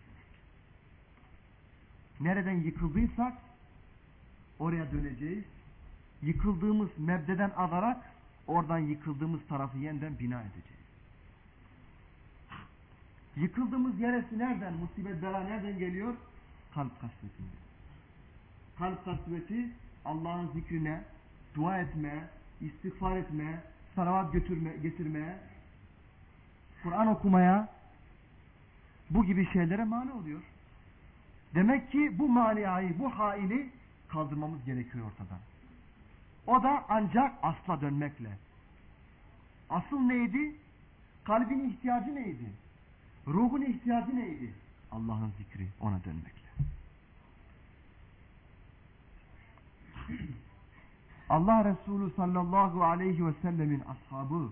Nereden yıkıldıysak oraya döneceğiz. Yıkıldığımız mebdeden alarak oradan yıkıldığımız tarafı yeniden bina edeceğiz. Yıkıldığımız yeresi nereden? Musibet bela nereden geliyor? Kalp kasvetinden. Kalp kasveti Allah'ın zikrine, dua etmeye, istiğfar etmeye, salavat götürme, getirmeye, Kur'an okumaya, bu gibi şeylere mani oluyor. Demek ki bu maniayı, bu haili kaldırmamız gerekiyor ortadan. O da ancak asla dönmekle. Asıl neydi? Kalbin ihtiyacı neydi? Ruhun ihtiyacı neydi? Allah'ın zikri, ona dönmekle. Allah Resulü sallallahu aleyhi ve sellemin ashabı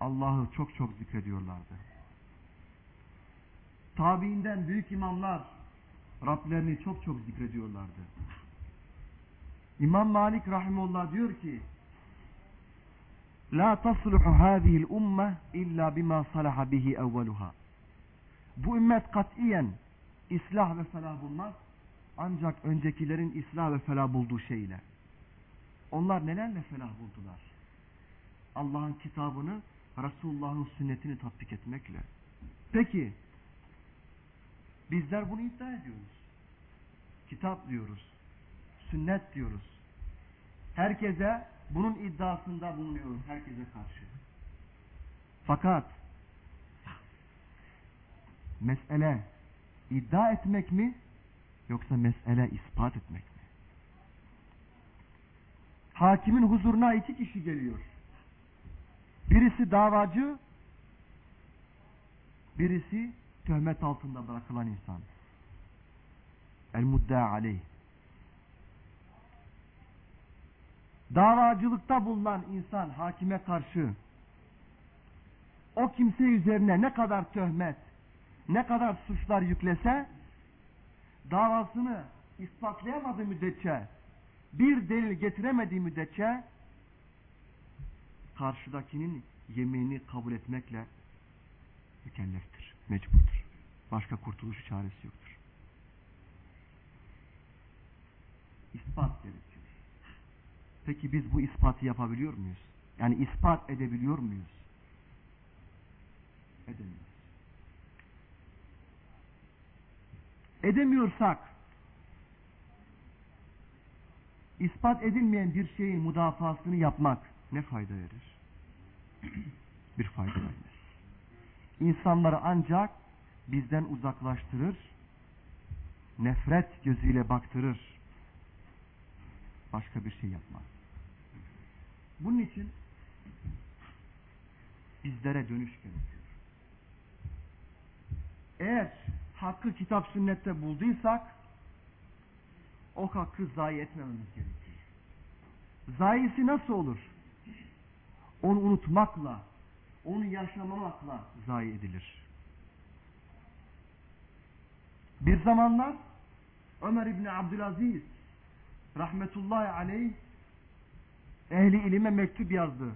Allah'ı çok çok zikrediyorlardı. Tabiinden büyük imamlar Rablerini çok çok zikrediyorlardı. İmam Malik rahimullah diyor ki La tasluhu hâzihil umme illa bima salaha bihi evveluha. Bu ümmet katiyen islah ve felah bulmaz. Ancak öncekilerin islah ve felah bulduğu şeyle. Onlar nelerle felah buldular? Allah'ın kitabını, Resulullah'ın sünnetini tatbik etmekle. Peki, bizler bunu iddia ediyoruz. Kitap diyoruz. Sünnet diyoruz. Herkese bunun iddiasında bulunuyoruz. Herkese karşı. Fakat mesele iddia etmek mi yoksa mesele ispat etmek mi? Hakimin huzuruna iki kişi geliyor. Birisi davacı, birisi töhmet altında bırakılan insan. El mudda aleyh. Davacılıkta bulunan insan hakime karşı o kimse üzerine ne kadar töhmet, ne kadar suçlar yüklese davasını ispatlayamadığı müddetçe bir delil getiremediği müddetçe karşıdakinin yeminini kabul etmekle mükelleftir, mecburdur. Başka kurtuluş çaresi yoktur. İspat gerekiyor. Peki biz bu ispatı yapabiliyor muyuz? Yani ispat edebiliyor muyuz? Edemiyoruz. Edemiyorsak ispat edilmeyen bir şeyin müdafasını yapmak ne fayda verir? bir fayda vermez. İnsanları ancak bizden uzaklaştırır, nefret gözüyle baktırır. Başka bir şey yapmaz. Bunun için bizlere dönüş gerekiyor. Eğer hakkı kitap sünnette bulduysak o hakkı zayi etmememiz gerekiyor. Zayisi nasıl olur? Onu unutmakla, onu yaşamamakla zayi edilir. Bir zamanlar Ömer İbni Abdülaziz rahmetullahi aleyh ehli ilime mektup yazdı.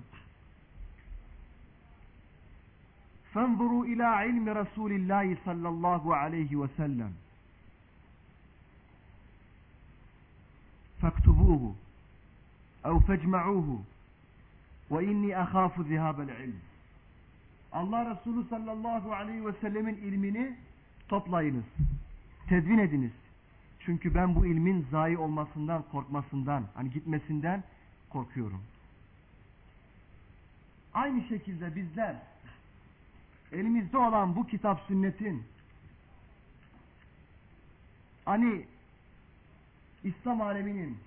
فانظروا إلى علم رسول الله صلى الله عليه وسلم فاكتبوه أو فاجمعوه ve inni ahafu zihabel ilm. Allah Resulü sallallahu aleyhi ve sellemin ilmini toplayınız. Tedvin ediniz. Çünkü ben bu ilmin zayi olmasından, korkmasından, hani gitmesinden korkuyorum. Aynı şekilde bizler elimizde olan bu kitap sünnetin hani İslam aleminin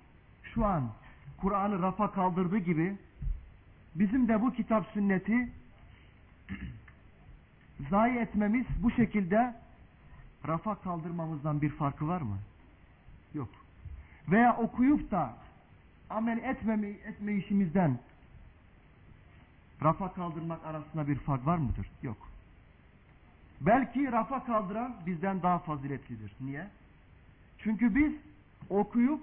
şu an Kur'an'ı rafa kaldırdığı gibi bizim de bu kitap sünneti zayi etmemiz bu şekilde rafa kaldırmamızdan bir farkı var mı? Yok. Veya okuyup da amel etmeme, etme işimizden rafa kaldırmak arasında bir fark var mıdır? Yok. Belki rafa kaldıran bizden daha faziletlidir. Niye? Çünkü biz okuyup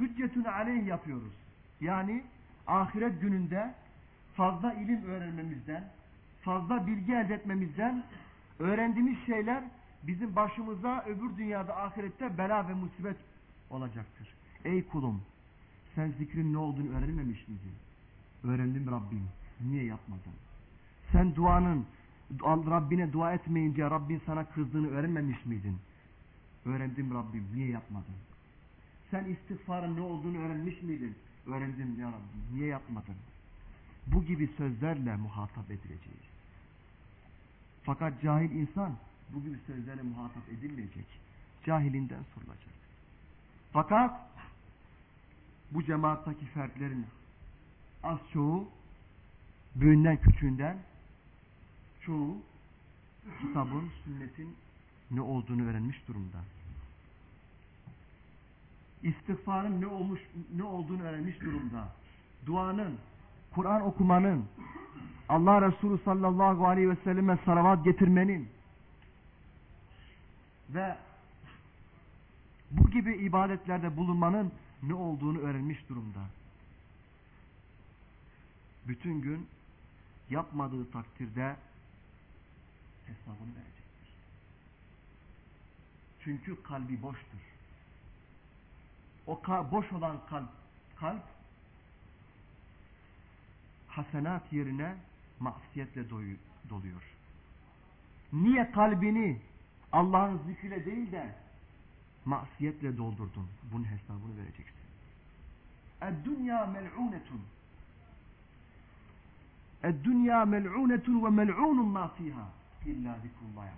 hüccetün aleyh yapıyoruz. Yani ahiret gününde fazla ilim öğrenmemizden, fazla bilgi elde etmemizden öğrendiğimiz şeyler bizim başımıza öbür dünyada ahirette bela ve musibet olacaktır. Ey kulum sen zikrin ne olduğunu öğrenmemiş miydin? Öğrendim Rabbim. Niye yapmadın? Sen duanın Rabbine dua etmeyince Rabbin sana kızdığını öğrenmemiş miydin? Öğrendim Rabbim. Niye yapmadın? Sen istiğfarın ne olduğunu öğrenmiş miydin? Öğrendim ya Rabbim. Niye yapmadın? Bu gibi sözlerle muhatap edileceğiz. Fakat cahil insan bu gibi sözlerle muhatap edilmeyecek. Cahilinden sorulacak. Fakat bu cemaattaki fertlerin az çoğu büyüğünden küçüğünden çoğu kitabın, sünnetin ne olduğunu öğrenmiş durumda. İstiğfarın ne olmuş, ne olduğunu öğrenmiş durumda. Duanın, Kur'an okumanın, Allah Resulü sallallahu aleyhi ve selleme salavat getirmenin ve bu gibi ibadetlerde bulunmanın ne olduğunu öğrenmiş durumda. Bütün gün yapmadığı takdirde hesabını verecektir. Çünkü kalbi boştur. O boş olan kalp, kalp hasenat yerine masiyetle doluyor. Niye kalbini Allah'ın zikriyle değil de masiyetle doldurdun? Bunun hesabını vereceksin. Dünya mel'unetun. Dünya mel'unetun ve mel'unun ma fiha illa zikrullah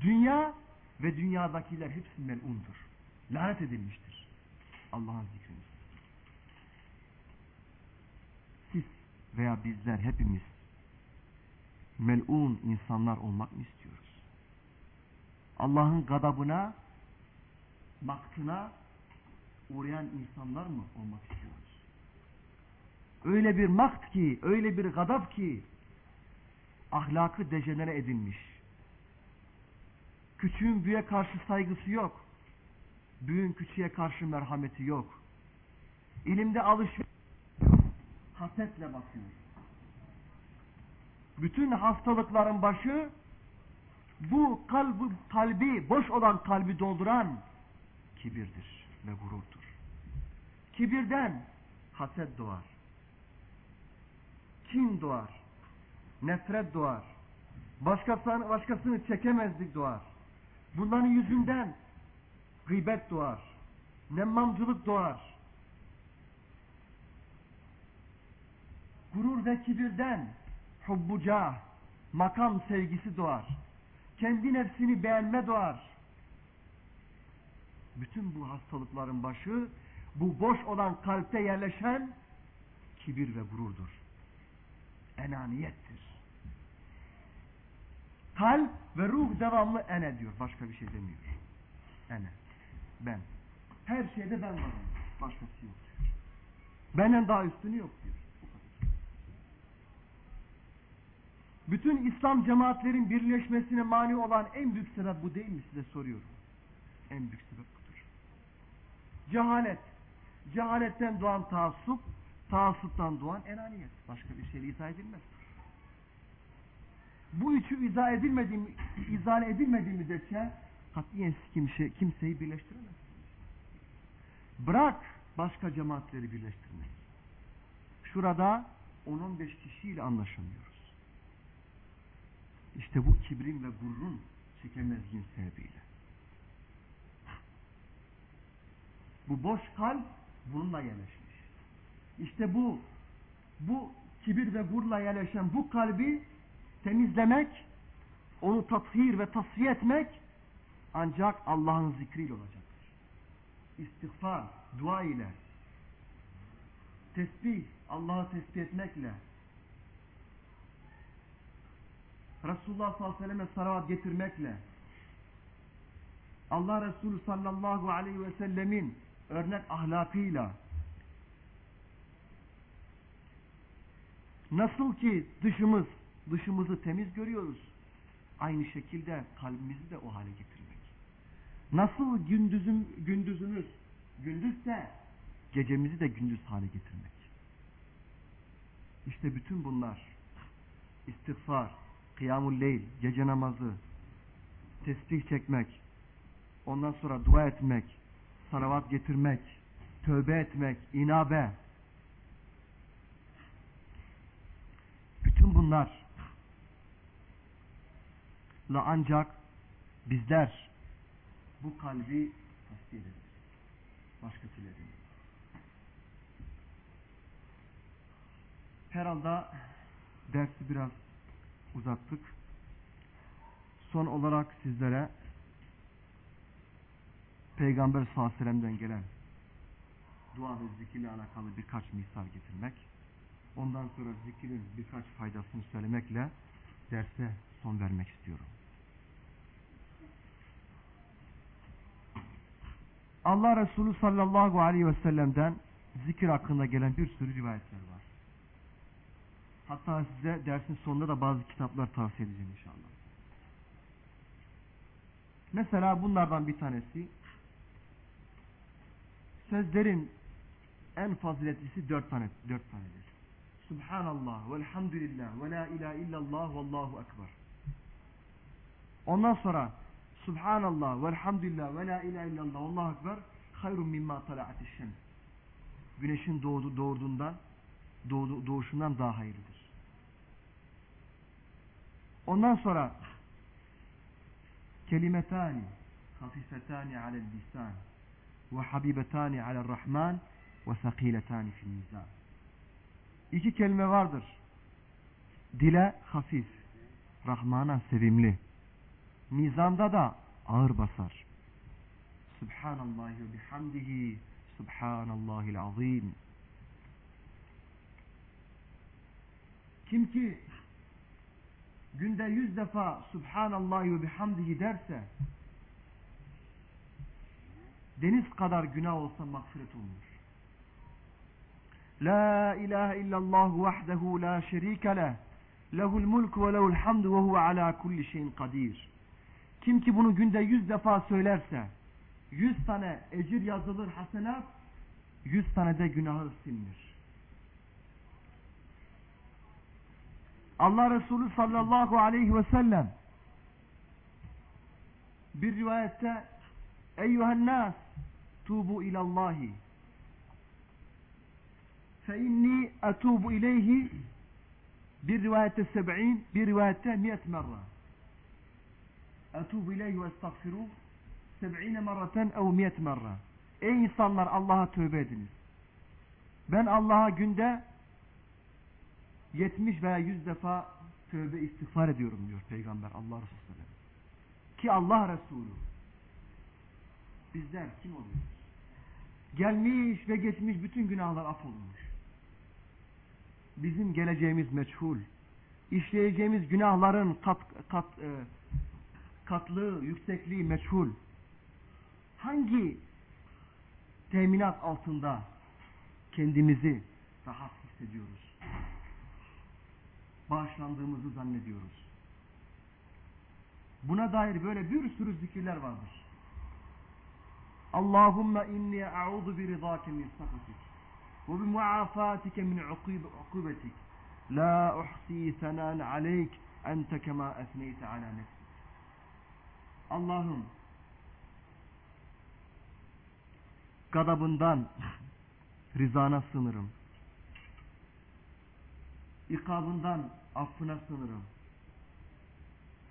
Dünya ve dünyadakiler hepsi mel'undur. Lanet edilmiştir. Allah'ın zikriniz. Siz veya bizler hepimiz mel'un insanlar olmak mı istiyoruz? Allah'ın gadabına, maktına uğrayan insanlar mı olmak istiyoruz? Öyle bir makt ki, öyle bir gadap ki ahlakı dejenere edilmiş. Küçüğün büyüğe karşı saygısı yok. Büyüğün küçüğe karşı merhameti yok. İlimde alışveriş hasetle bakıyor. Bütün hastalıkların başı bu kalbi, kalbi boş olan kalbi dolduran kibirdir ve gururdur. Kibirden haset doğar. Kin doğar. Nefret doğar. Başkasını, başkasını çekemezlik doğar. Bunların yüzünden gıybet doğar. Nemmamcılık doğar. Gurur ve kibirden hubbuca, makam sevgisi doğar. Kendi nefsini beğenme doğar. Bütün bu hastalıkların başı bu boş olan kalpte yerleşen kibir ve gururdur. Enaniyettir. Kalp ve ruh devamlı ene diyor. Başka bir şey demiyor. Ene. Ben. Her şeyde ben varım. Başkası yok diyor. Benden daha üstünü yok diyor. Bütün İslam cemaatlerin birleşmesine mani olan en büyük sebep bu değil mi size soruyorum. En büyük sebep budur. Cehalet. Cehaletten doğan taassup, taassuptan doğan enaniyet. Başka bir şey izah edilmez. Bu üçü izah edilmediği, izah edilmediği müddetçe katiyen kimse, kimseyi birleştiremez. Bırak başka cemaatleri birleştirmek. Şurada 10-15 kişiyle anlaşamıyoruz. İşte bu kibrin ve gurrun çekemezliğin sebebiyle. Bu boş kalp bununla yerleşmiş. İşte bu bu kibir ve gurla yerleşen bu kalbi temizlemek, onu tathir ve tasfiye etmek ancak Allah'ın zikriyle olacaktır. İstiğfar, dua ile, tesbih, Allah'ı tesbih etmekle, Resulullah sallallahu aleyhi ve selleme salavat getirmekle, Allah Resulü sallallahu aleyhi ve sellemin örnek ahlakıyla, nasıl ki dışımız, dışımızı temiz görüyoruz, aynı şekilde kalbimizi de o hale getirmek. Nasıl gündüzüm, gündüzümüz gündüzse gecemizi de gündüz hale getirmek. İşte bütün bunlar istiğfar, kıyamul leyl, gece namazı, tesbih çekmek, ondan sonra dua etmek, salavat getirmek, tövbe etmek, inabe. Bütün bunlar la ancak bizler bu kalbi tasdik ederiz. Başkasıyla değil. Herhalde dersi biraz uzattık. Son olarak sizlere Peygamber sallallahu gelen dua ve zikirle alakalı birkaç misal getirmek. Ondan sonra zikirin birkaç faydasını söylemekle derse son vermek istiyorum. Allah Resulü sallallahu aleyhi ve sellem'den zikir hakkında gelen bir sürü rivayetler var. Hatta size dersin sonunda da bazı kitaplar tavsiye edeceğim inşallah. Mesela bunlardan bir tanesi sözlerin en faziletlisi dört tane dört tanedir. Subhanallah velhamdülillah ve la ilahe illallah vallahu ekber. Ondan sonra Subhanallah velhamdülillah ve la ilahe illallah vallahu ekber hayrun mimma tala'atiş şems. Güneşin doğdu, doğduğundan doğdu, doğuşundan daha hayırlıdır. Ondan sonra kelimetani hafifetani alel lisan ve habibetani alel rahman ve sakiletani fil mizan. İki kelime vardır. Dile hafif, Rahman'a sevimli. Mizanda da ağır basar. Subhanallah ve bihamdihi Subhanallahil azim. Kim ki günde yüz defa Subhanallah ve bihamdihi derse deniz kadar günah olsa mağfiret olmuş. La ilahe illallah vahdehu la şerike leh. Lehul mulk ve lehul hamdu ve huve ala kulli şeyin kadir. Kim ki bunu günde yüz defa söylerse yüz tane ecir yazılır hasenat yüz tane de günahı silinir. Allah Resulü sallallahu aleyhi ve sellem bir rivayette Eyyühen nas tubu ilallahi fe inni etubu ileyhi bir rivayette seb'in bir rivayette miyet merra etubu ileyhi ve estağfiruh seb'ine merraten ev miyet merra Ey insanlar Allah'a tövbe ediniz. Ben Allah'a günde 70 veya 100 defa tövbe istiğfar ediyorum diyor Peygamber Allah Resulü sellem. Ki Allah Resulü bizler kim oluyoruz? Gelmiş ve geçmiş bütün günahlar affolmuş. Bizim geleceğimiz meçhul. İşleyeceğimiz günahların kat, kat, e, katlığı, yüksekliği meçhul. Hangi teminat altında kendimizi rahat hissediyoruz? Bağışlandığımızı zannediyoruz. Buna dair böyle bir sürü zikirler vardır. Allahümme inni e'udu bi ridake min sakıtik ve bi muafatike min ukubetik la uhsi senan aleyk ente kema esneyte ala nefsik. Allah'ım gadabından rızana sınırım. İkabından affına sınırım.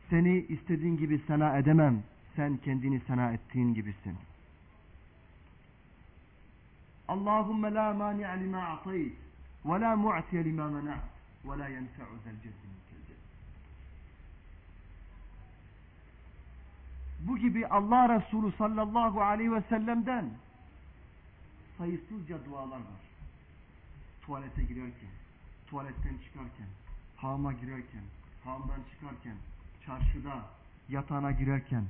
Seni istediğin gibi sana edemem. Sen kendini sana ettiğin gibisin. Allahümme la mani'a lima atayt ve la mu'tiye lima mena'at ve la yenfe'u zel ceddi Bu gibi Allah Resulü sallallahu aleyhi ve sellem'den sayısızca dualar var. Tuvalete girerken, tuvaletten çıkarken, hamama girerken, hamamdan çıkarken, çarşıda, yatağına girerken,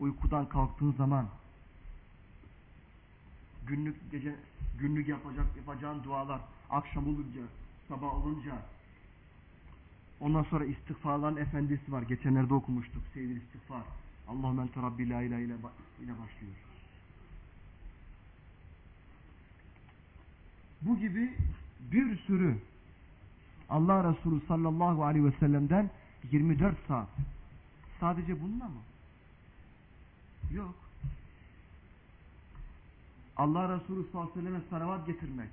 uykudan kalktığın zaman, günlük gece günlük yapacak yapacağın dualar, akşam olunca, sabah olunca, ondan sonra istiğfarların efendisi var. Geçenlerde okumuştuk. Seyyid istiğfar. Allahümme ente Rabbi la ilahe ile başlıyor. Bu gibi bir sürü Allah Resulü sallallahu aleyhi ve sellem'den 24 saat. Sadece bununla mı? Yok. Allah Resulü sallallahu aleyhi ve selleme salavat getirmek.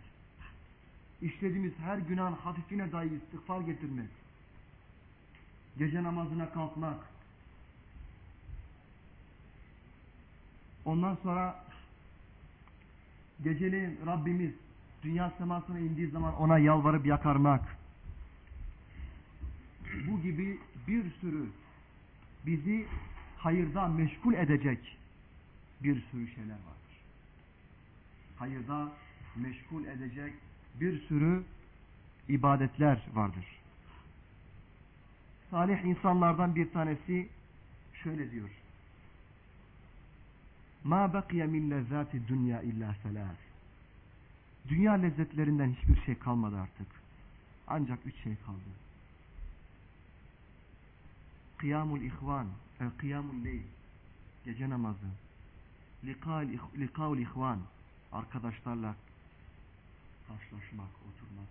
İşlediğimiz her günahın hafifine dahi istiğfar getirmek. Gece namazına kalkmak. Ondan sonra geceleyin Rabbimiz dünya semasına indiği zaman ona yalvarıp yakarmak. Bu gibi bir sürü bizi hayırda meşgul edecek bir sürü şeyler vardır. Hayırda meşgul edecek bir sürü ibadetler vardır. Salih insanlardan bir tanesi şöyle diyor. Ma bakiye min lezzati dünya illa selas. Dünya lezzetlerinden hiçbir şey kalmadı artık. Ancak üç şey kaldı. Kıyamul ihvan, e, kıyamul leyl, gece namazı, likaul ihvan, arkadaşlarla karşılaşmak, oturmak,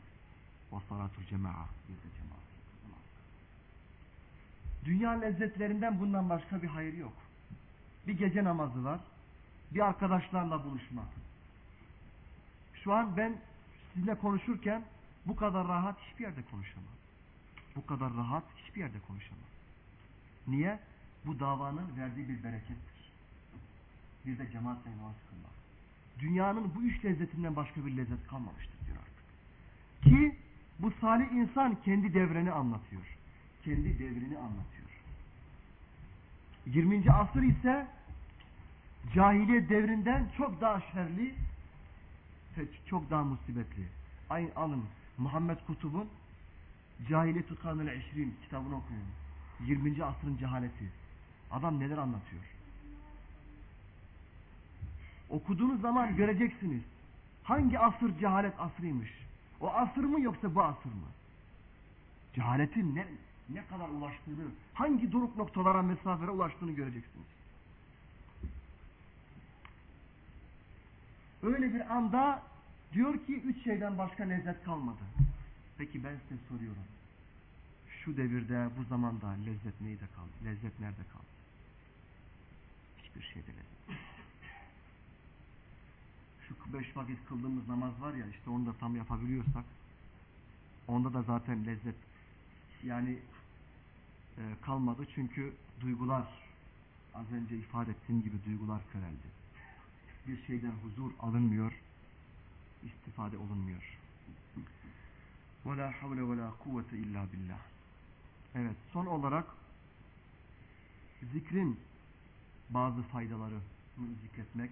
ve salatul cema'a, bir de. Dünya lezzetlerinden bundan başka bir hayır yok. Bir gece namazı var, bir arkadaşlarla buluşmak. Şu an ben sizinle konuşurken bu kadar rahat hiçbir yerde konuşamam. Bu kadar rahat hiçbir yerde konuşamam. Niye? Bu davanın verdiği bir berekettir. Bir de cemaatle namaz kılmak. Dünyanın bu üç lezzetinden başka bir lezzet kalmamıştır diyor artık. Ki bu salih insan kendi devreni anlatıyor. Kendi devrini anlatıyor. 20. asır ise cahiliye devrinden çok daha şerli çok daha musibetli. Aynı alın Muhammed Kutub'un Cahiliyet-i Kanıl Eşrin kitabını okuyun. 20. asrın cehaleti. Adam neler anlatıyor. Okuduğunuz zaman göreceksiniz. Hangi asır cehalet asrıymış? O asır mı yoksa bu asır mı? Cehaletin ne, ne kadar ulaştığını, hangi doruk noktalara, mesafelere ulaştığını göreceksiniz. Öyle bir anda diyor ki üç şeyden başka lezzet kalmadı. Peki ben size soruyorum. Şu devirde, bu zamanda lezzet neyde kaldı? Lezzet nerede kaldı? Hiçbir şeyde lezzet. Şu beş vakit kıldığımız namaz var ya işte onu da tam yapabiliyorsak onda da zaten lezzet yani e, kalmadı çünkü duygular az önce ifade ettiğim gibi duygular köreldi. hiçbir şeyden huzur alınmıyor, istifade olunmuyor. Ve la havle ve la kuvvete illa billah. Evet son olarak zikrin bazı faydaları zikretmek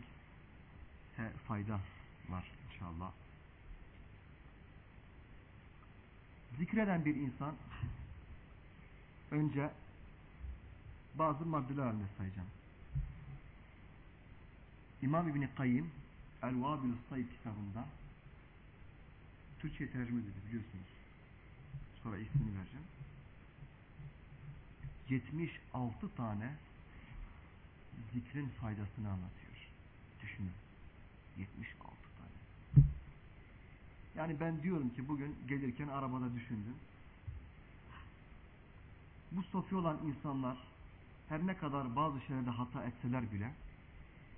fayda var inşallah. Zikreden bir insan önce bazı maddeler halinde sayacağım. İmam İbni Kayyim El-Vabil Sayyid kitabında Türkçe tercüme edildi biliyorsunuz. Sonra ismini vereceğim. 76 tane zikrin faydasını anlatıyor. Düşünün. 76 tane. Yani ben diyorum ki bugün gelirken arabada düşündüm. Bu sofi olan insanlar her ne kadar bazı şeylerde hata etseler bile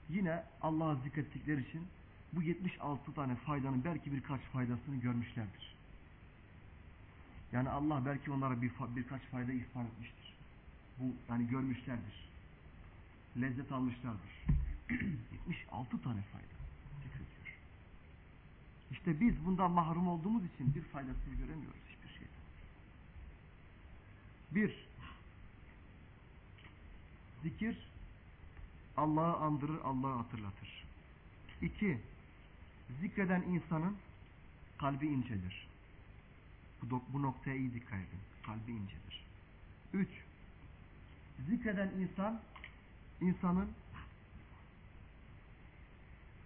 yine Allah'ı zikrettikleri için bu 76 tane faydanın belki birkaç faydasını görmüşlerdir. Yani Allah belki onlara bir, birkaç fayda ihbar etmiştir. Bu yani görmüşlerdir. Lezzet almışlardır. 76 tane fayda zikrediyor. İşte biz bundan mahrum olduğumuz için bir faydasını göremiyoruz hiçbir şeyden. Bir, zikir Allah'ı andırır, Allah'ı hatırlatır. İki, zikreden insanın kalbi incelir. Bu, bu noktaya iyi dikkat edin. Kalbi incelir. Üç, zikreden insan, insanın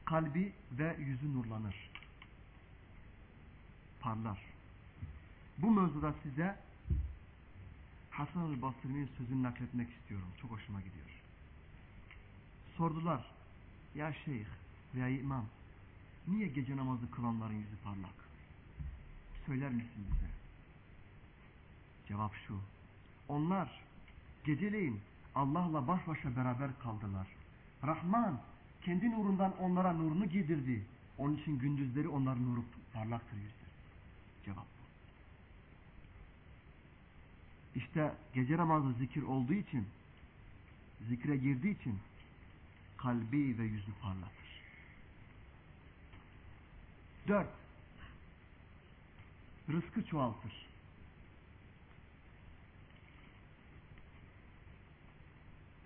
kalbi ve yüzü nurlanır. Parlar. Bu mevzuda size Hasan-ı Basri'nin sözünü nakletmek istiyorum. Çok hoşuma gidiyor. Sordular. Ya şeyh veya imam niye gece namazı kılanların yüzü parlak? Söyler misin bize? Cevap şu. Onlar geceleyin Allah'la baş başa beraber kaldılar. Rahman kendi nurundan onlara nurunu giydirdi. Onun için gündüzleri onların nuru parlaktır yüzleri. Cevap bu. İşte gece namazı zikir olduğu için zikre girdiği için kalbi ve yüzü parlatır. Dört. Rızkı çoğaltır.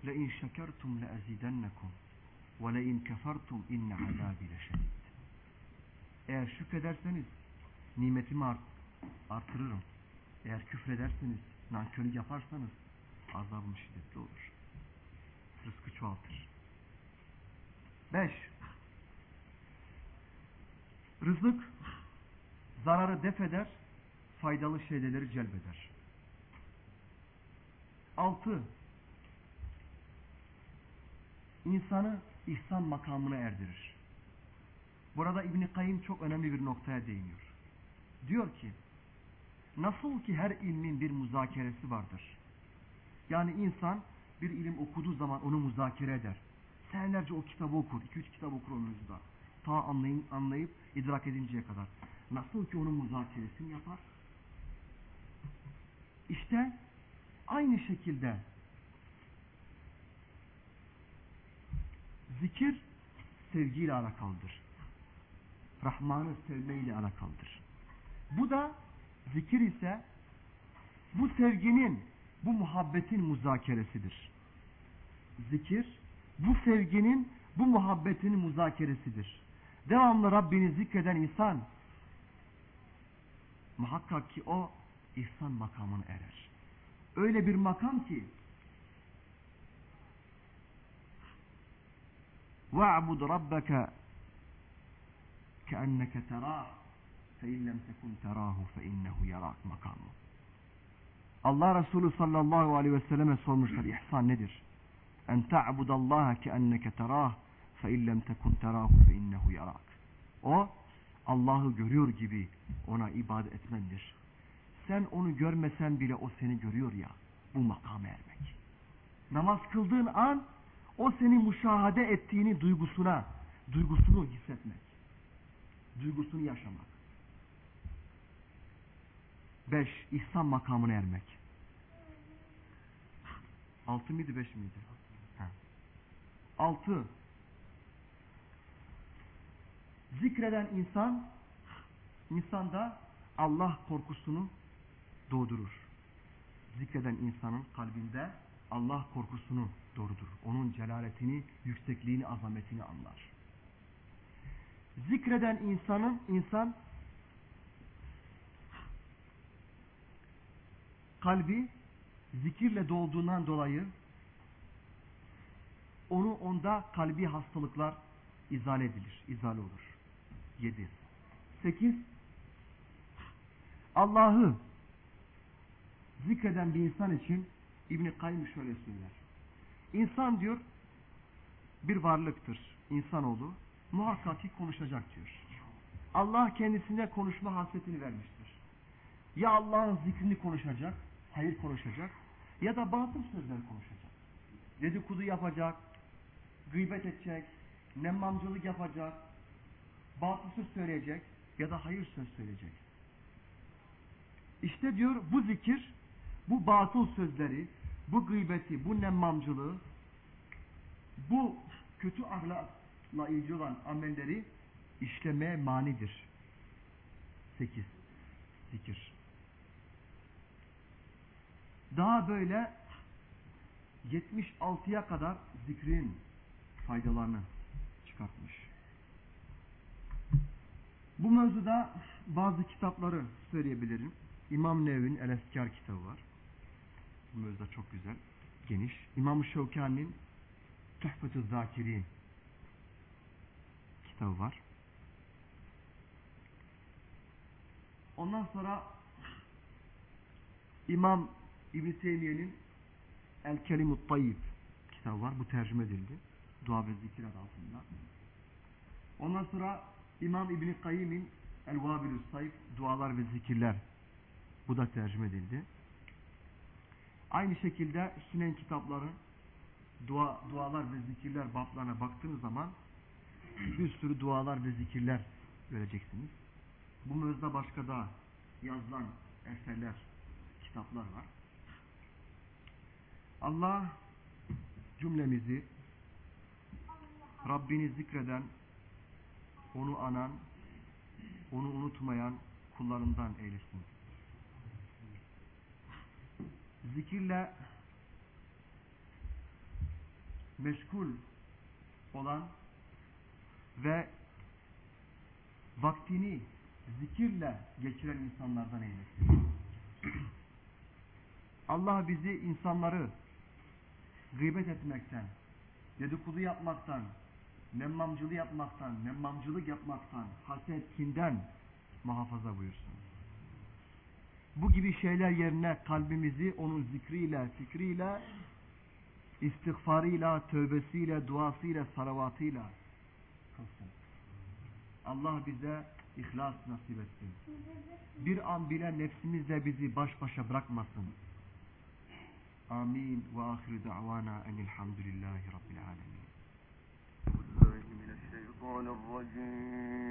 لَاِنْ شَكَرْتُمْ لَاَزِيدَنَّكُمْ وَلَاِنْ كَفَرْتُمْ اِنَّ عَذَابِ لَشَدِيدٍ Eğer şükrederseniz nimetimi art artırırım. Eğer küfrederseniz, nankörlük yaparsanız azabım şiddetli olur. Rızkı çoğaltır. Beş. Rızık zararı def eder, faydalı şeyleri celbeder. Altı. İnsanı ihsan makamına erdirir. Burada İbn Kayyim çok önemli bir noktaya değiniyor. Diyor ki, nasıl ki her ilmin bir muzakeresi vardır. Yani insan bir ilim okuduğu zaman onu muzakere eder. Senelerce o kitabı okur, iki üç kitap okur onun yüzünden. Ta anlayın, anlayıp idrak edinceye kadar. Nasıl ki onun muzakeresini yapar. İşte aynı şekilde zikir sevgiyle alakalıdır. Rahman'ı sevmeyle alakalıdır. Bu da zikir ise bu sevginin, bu muhabbetin muzakeresidir. Zikir, bu sevginin, bu muhabbetin muzakeresidir. Devamlı Rabbini zikreden insan, muhakkak ki o ihsan makamına erer. Öyle bir makam ki, وَاعْبُدْ رَبَّكَ كَأَنَّكَ تَرَاهُ فَاِنْ لَمْ تَكُنْ تَرَاهُ فَاِنَّهُ يَرَاكْ makamı. Allah Resulü sallallahu aleyhi ve selleme sormuşlar ihsan nedir? En ta'budallaha ki enneke terah fe illem tekun terahu fe innehu yarak. O Allah'ı görüyor gibi ona ibadet etmendir. Sen onu görmesen bile o seni görüyor ya. Bu makama ermek. Namaz kıldığın an o seni müşahede ettiğini duygusuna, duygusunu hissetmek. Duygusunu yaşamak. Beş, ihsan makamına ermek. Altı mıydı beş miydi? Ha. Altı, Zikreden insan, insanda Allah korkusunu doğdurur. Zikreden insanın kalbinde Allah korkusunu doğurdur. Onun celaletini, yüksekliğini, azametini anlar. Zikreden insanın, insan kalbi zikirle dolduğundan dolayı onu onda kalbi hastalıklar izale edilir, izale olur. 7. 8. Allah'ı zikreden bir insan için İbn Kayyım şöyle söyler. İnsan diyor bir varlıktır. İnsanoğlu muhakkak ki konuşacak diyor. Allah kendisine konuşma hasretini vermiştir. Ya Allah'ın zikrini konuşacak, hayır konuşacak ya da batıl sözler konuşacak. Dedikodu yapacak, gıybet edecek, nemmamcılık yapacak, batıl söz söyleyecek ya da hayır söz söyleyecek. İşte diyor bu zikir, bu batıl sözleri, bu gıybeti, bu nemmamcılığı, bu kötü ahlakla ilgili olan amelleri işlemeye manidir. 8. Zikir. Daha böyle 76'ya kadar zikrin faydalarını çıkartmış. Bu mevzuda bazı kitapları söyleyebilirim. İmam Nevevi'nin El Eskar kitabı var. Bu mevzuda çok güzel, geniş. İmam Şevkani'nin Tuhfetü Zakirin kitabı var. Ondan sonra İmam İbn Teymiye'nin El Kelimut Tayyib kitabı var. Bu tercüme edildi. Dua ve zikir altında. Ondan sonra İmam İbn Kayyim'in El Vabilus Sayf Dualar ve Zikirler bu da tercüme edildi. Aynı şekilde Sünen kitapları dua, dualar ve zikirler bablarına baktığınız zaman bir sürü dualar ve zikirler göreceksiniz. Bu mevzuda başka da yazılan eserler, kitaplar var. Allah cümlemizi Rabbini zikreden, onu anan, onu unutmayan kullarından eylesin. Zikirle meşgul olan ve vaktini zikirle geçiren insanlardan eylesin. Allah bizi insanları gıybet etmekten, dedikodu yapmaktan, nemmamcılık yapmaktan, nemmamcılık yapmaktan, haset, kinden muhafaza buyursun. Bu gibi şeyler yerine kalbimizi onun zikriyle, fikriyle, istiğfarıyla, tövbesiyle, duasıyla, salavatıyla kılsın. Allah bize ihlas nasip etsin. Bir an bile nefsimizle bizi baş başa bırakmasın. Amin ve ahiru da'vana enilhamdülillahi rabbil alemin. الرجيم.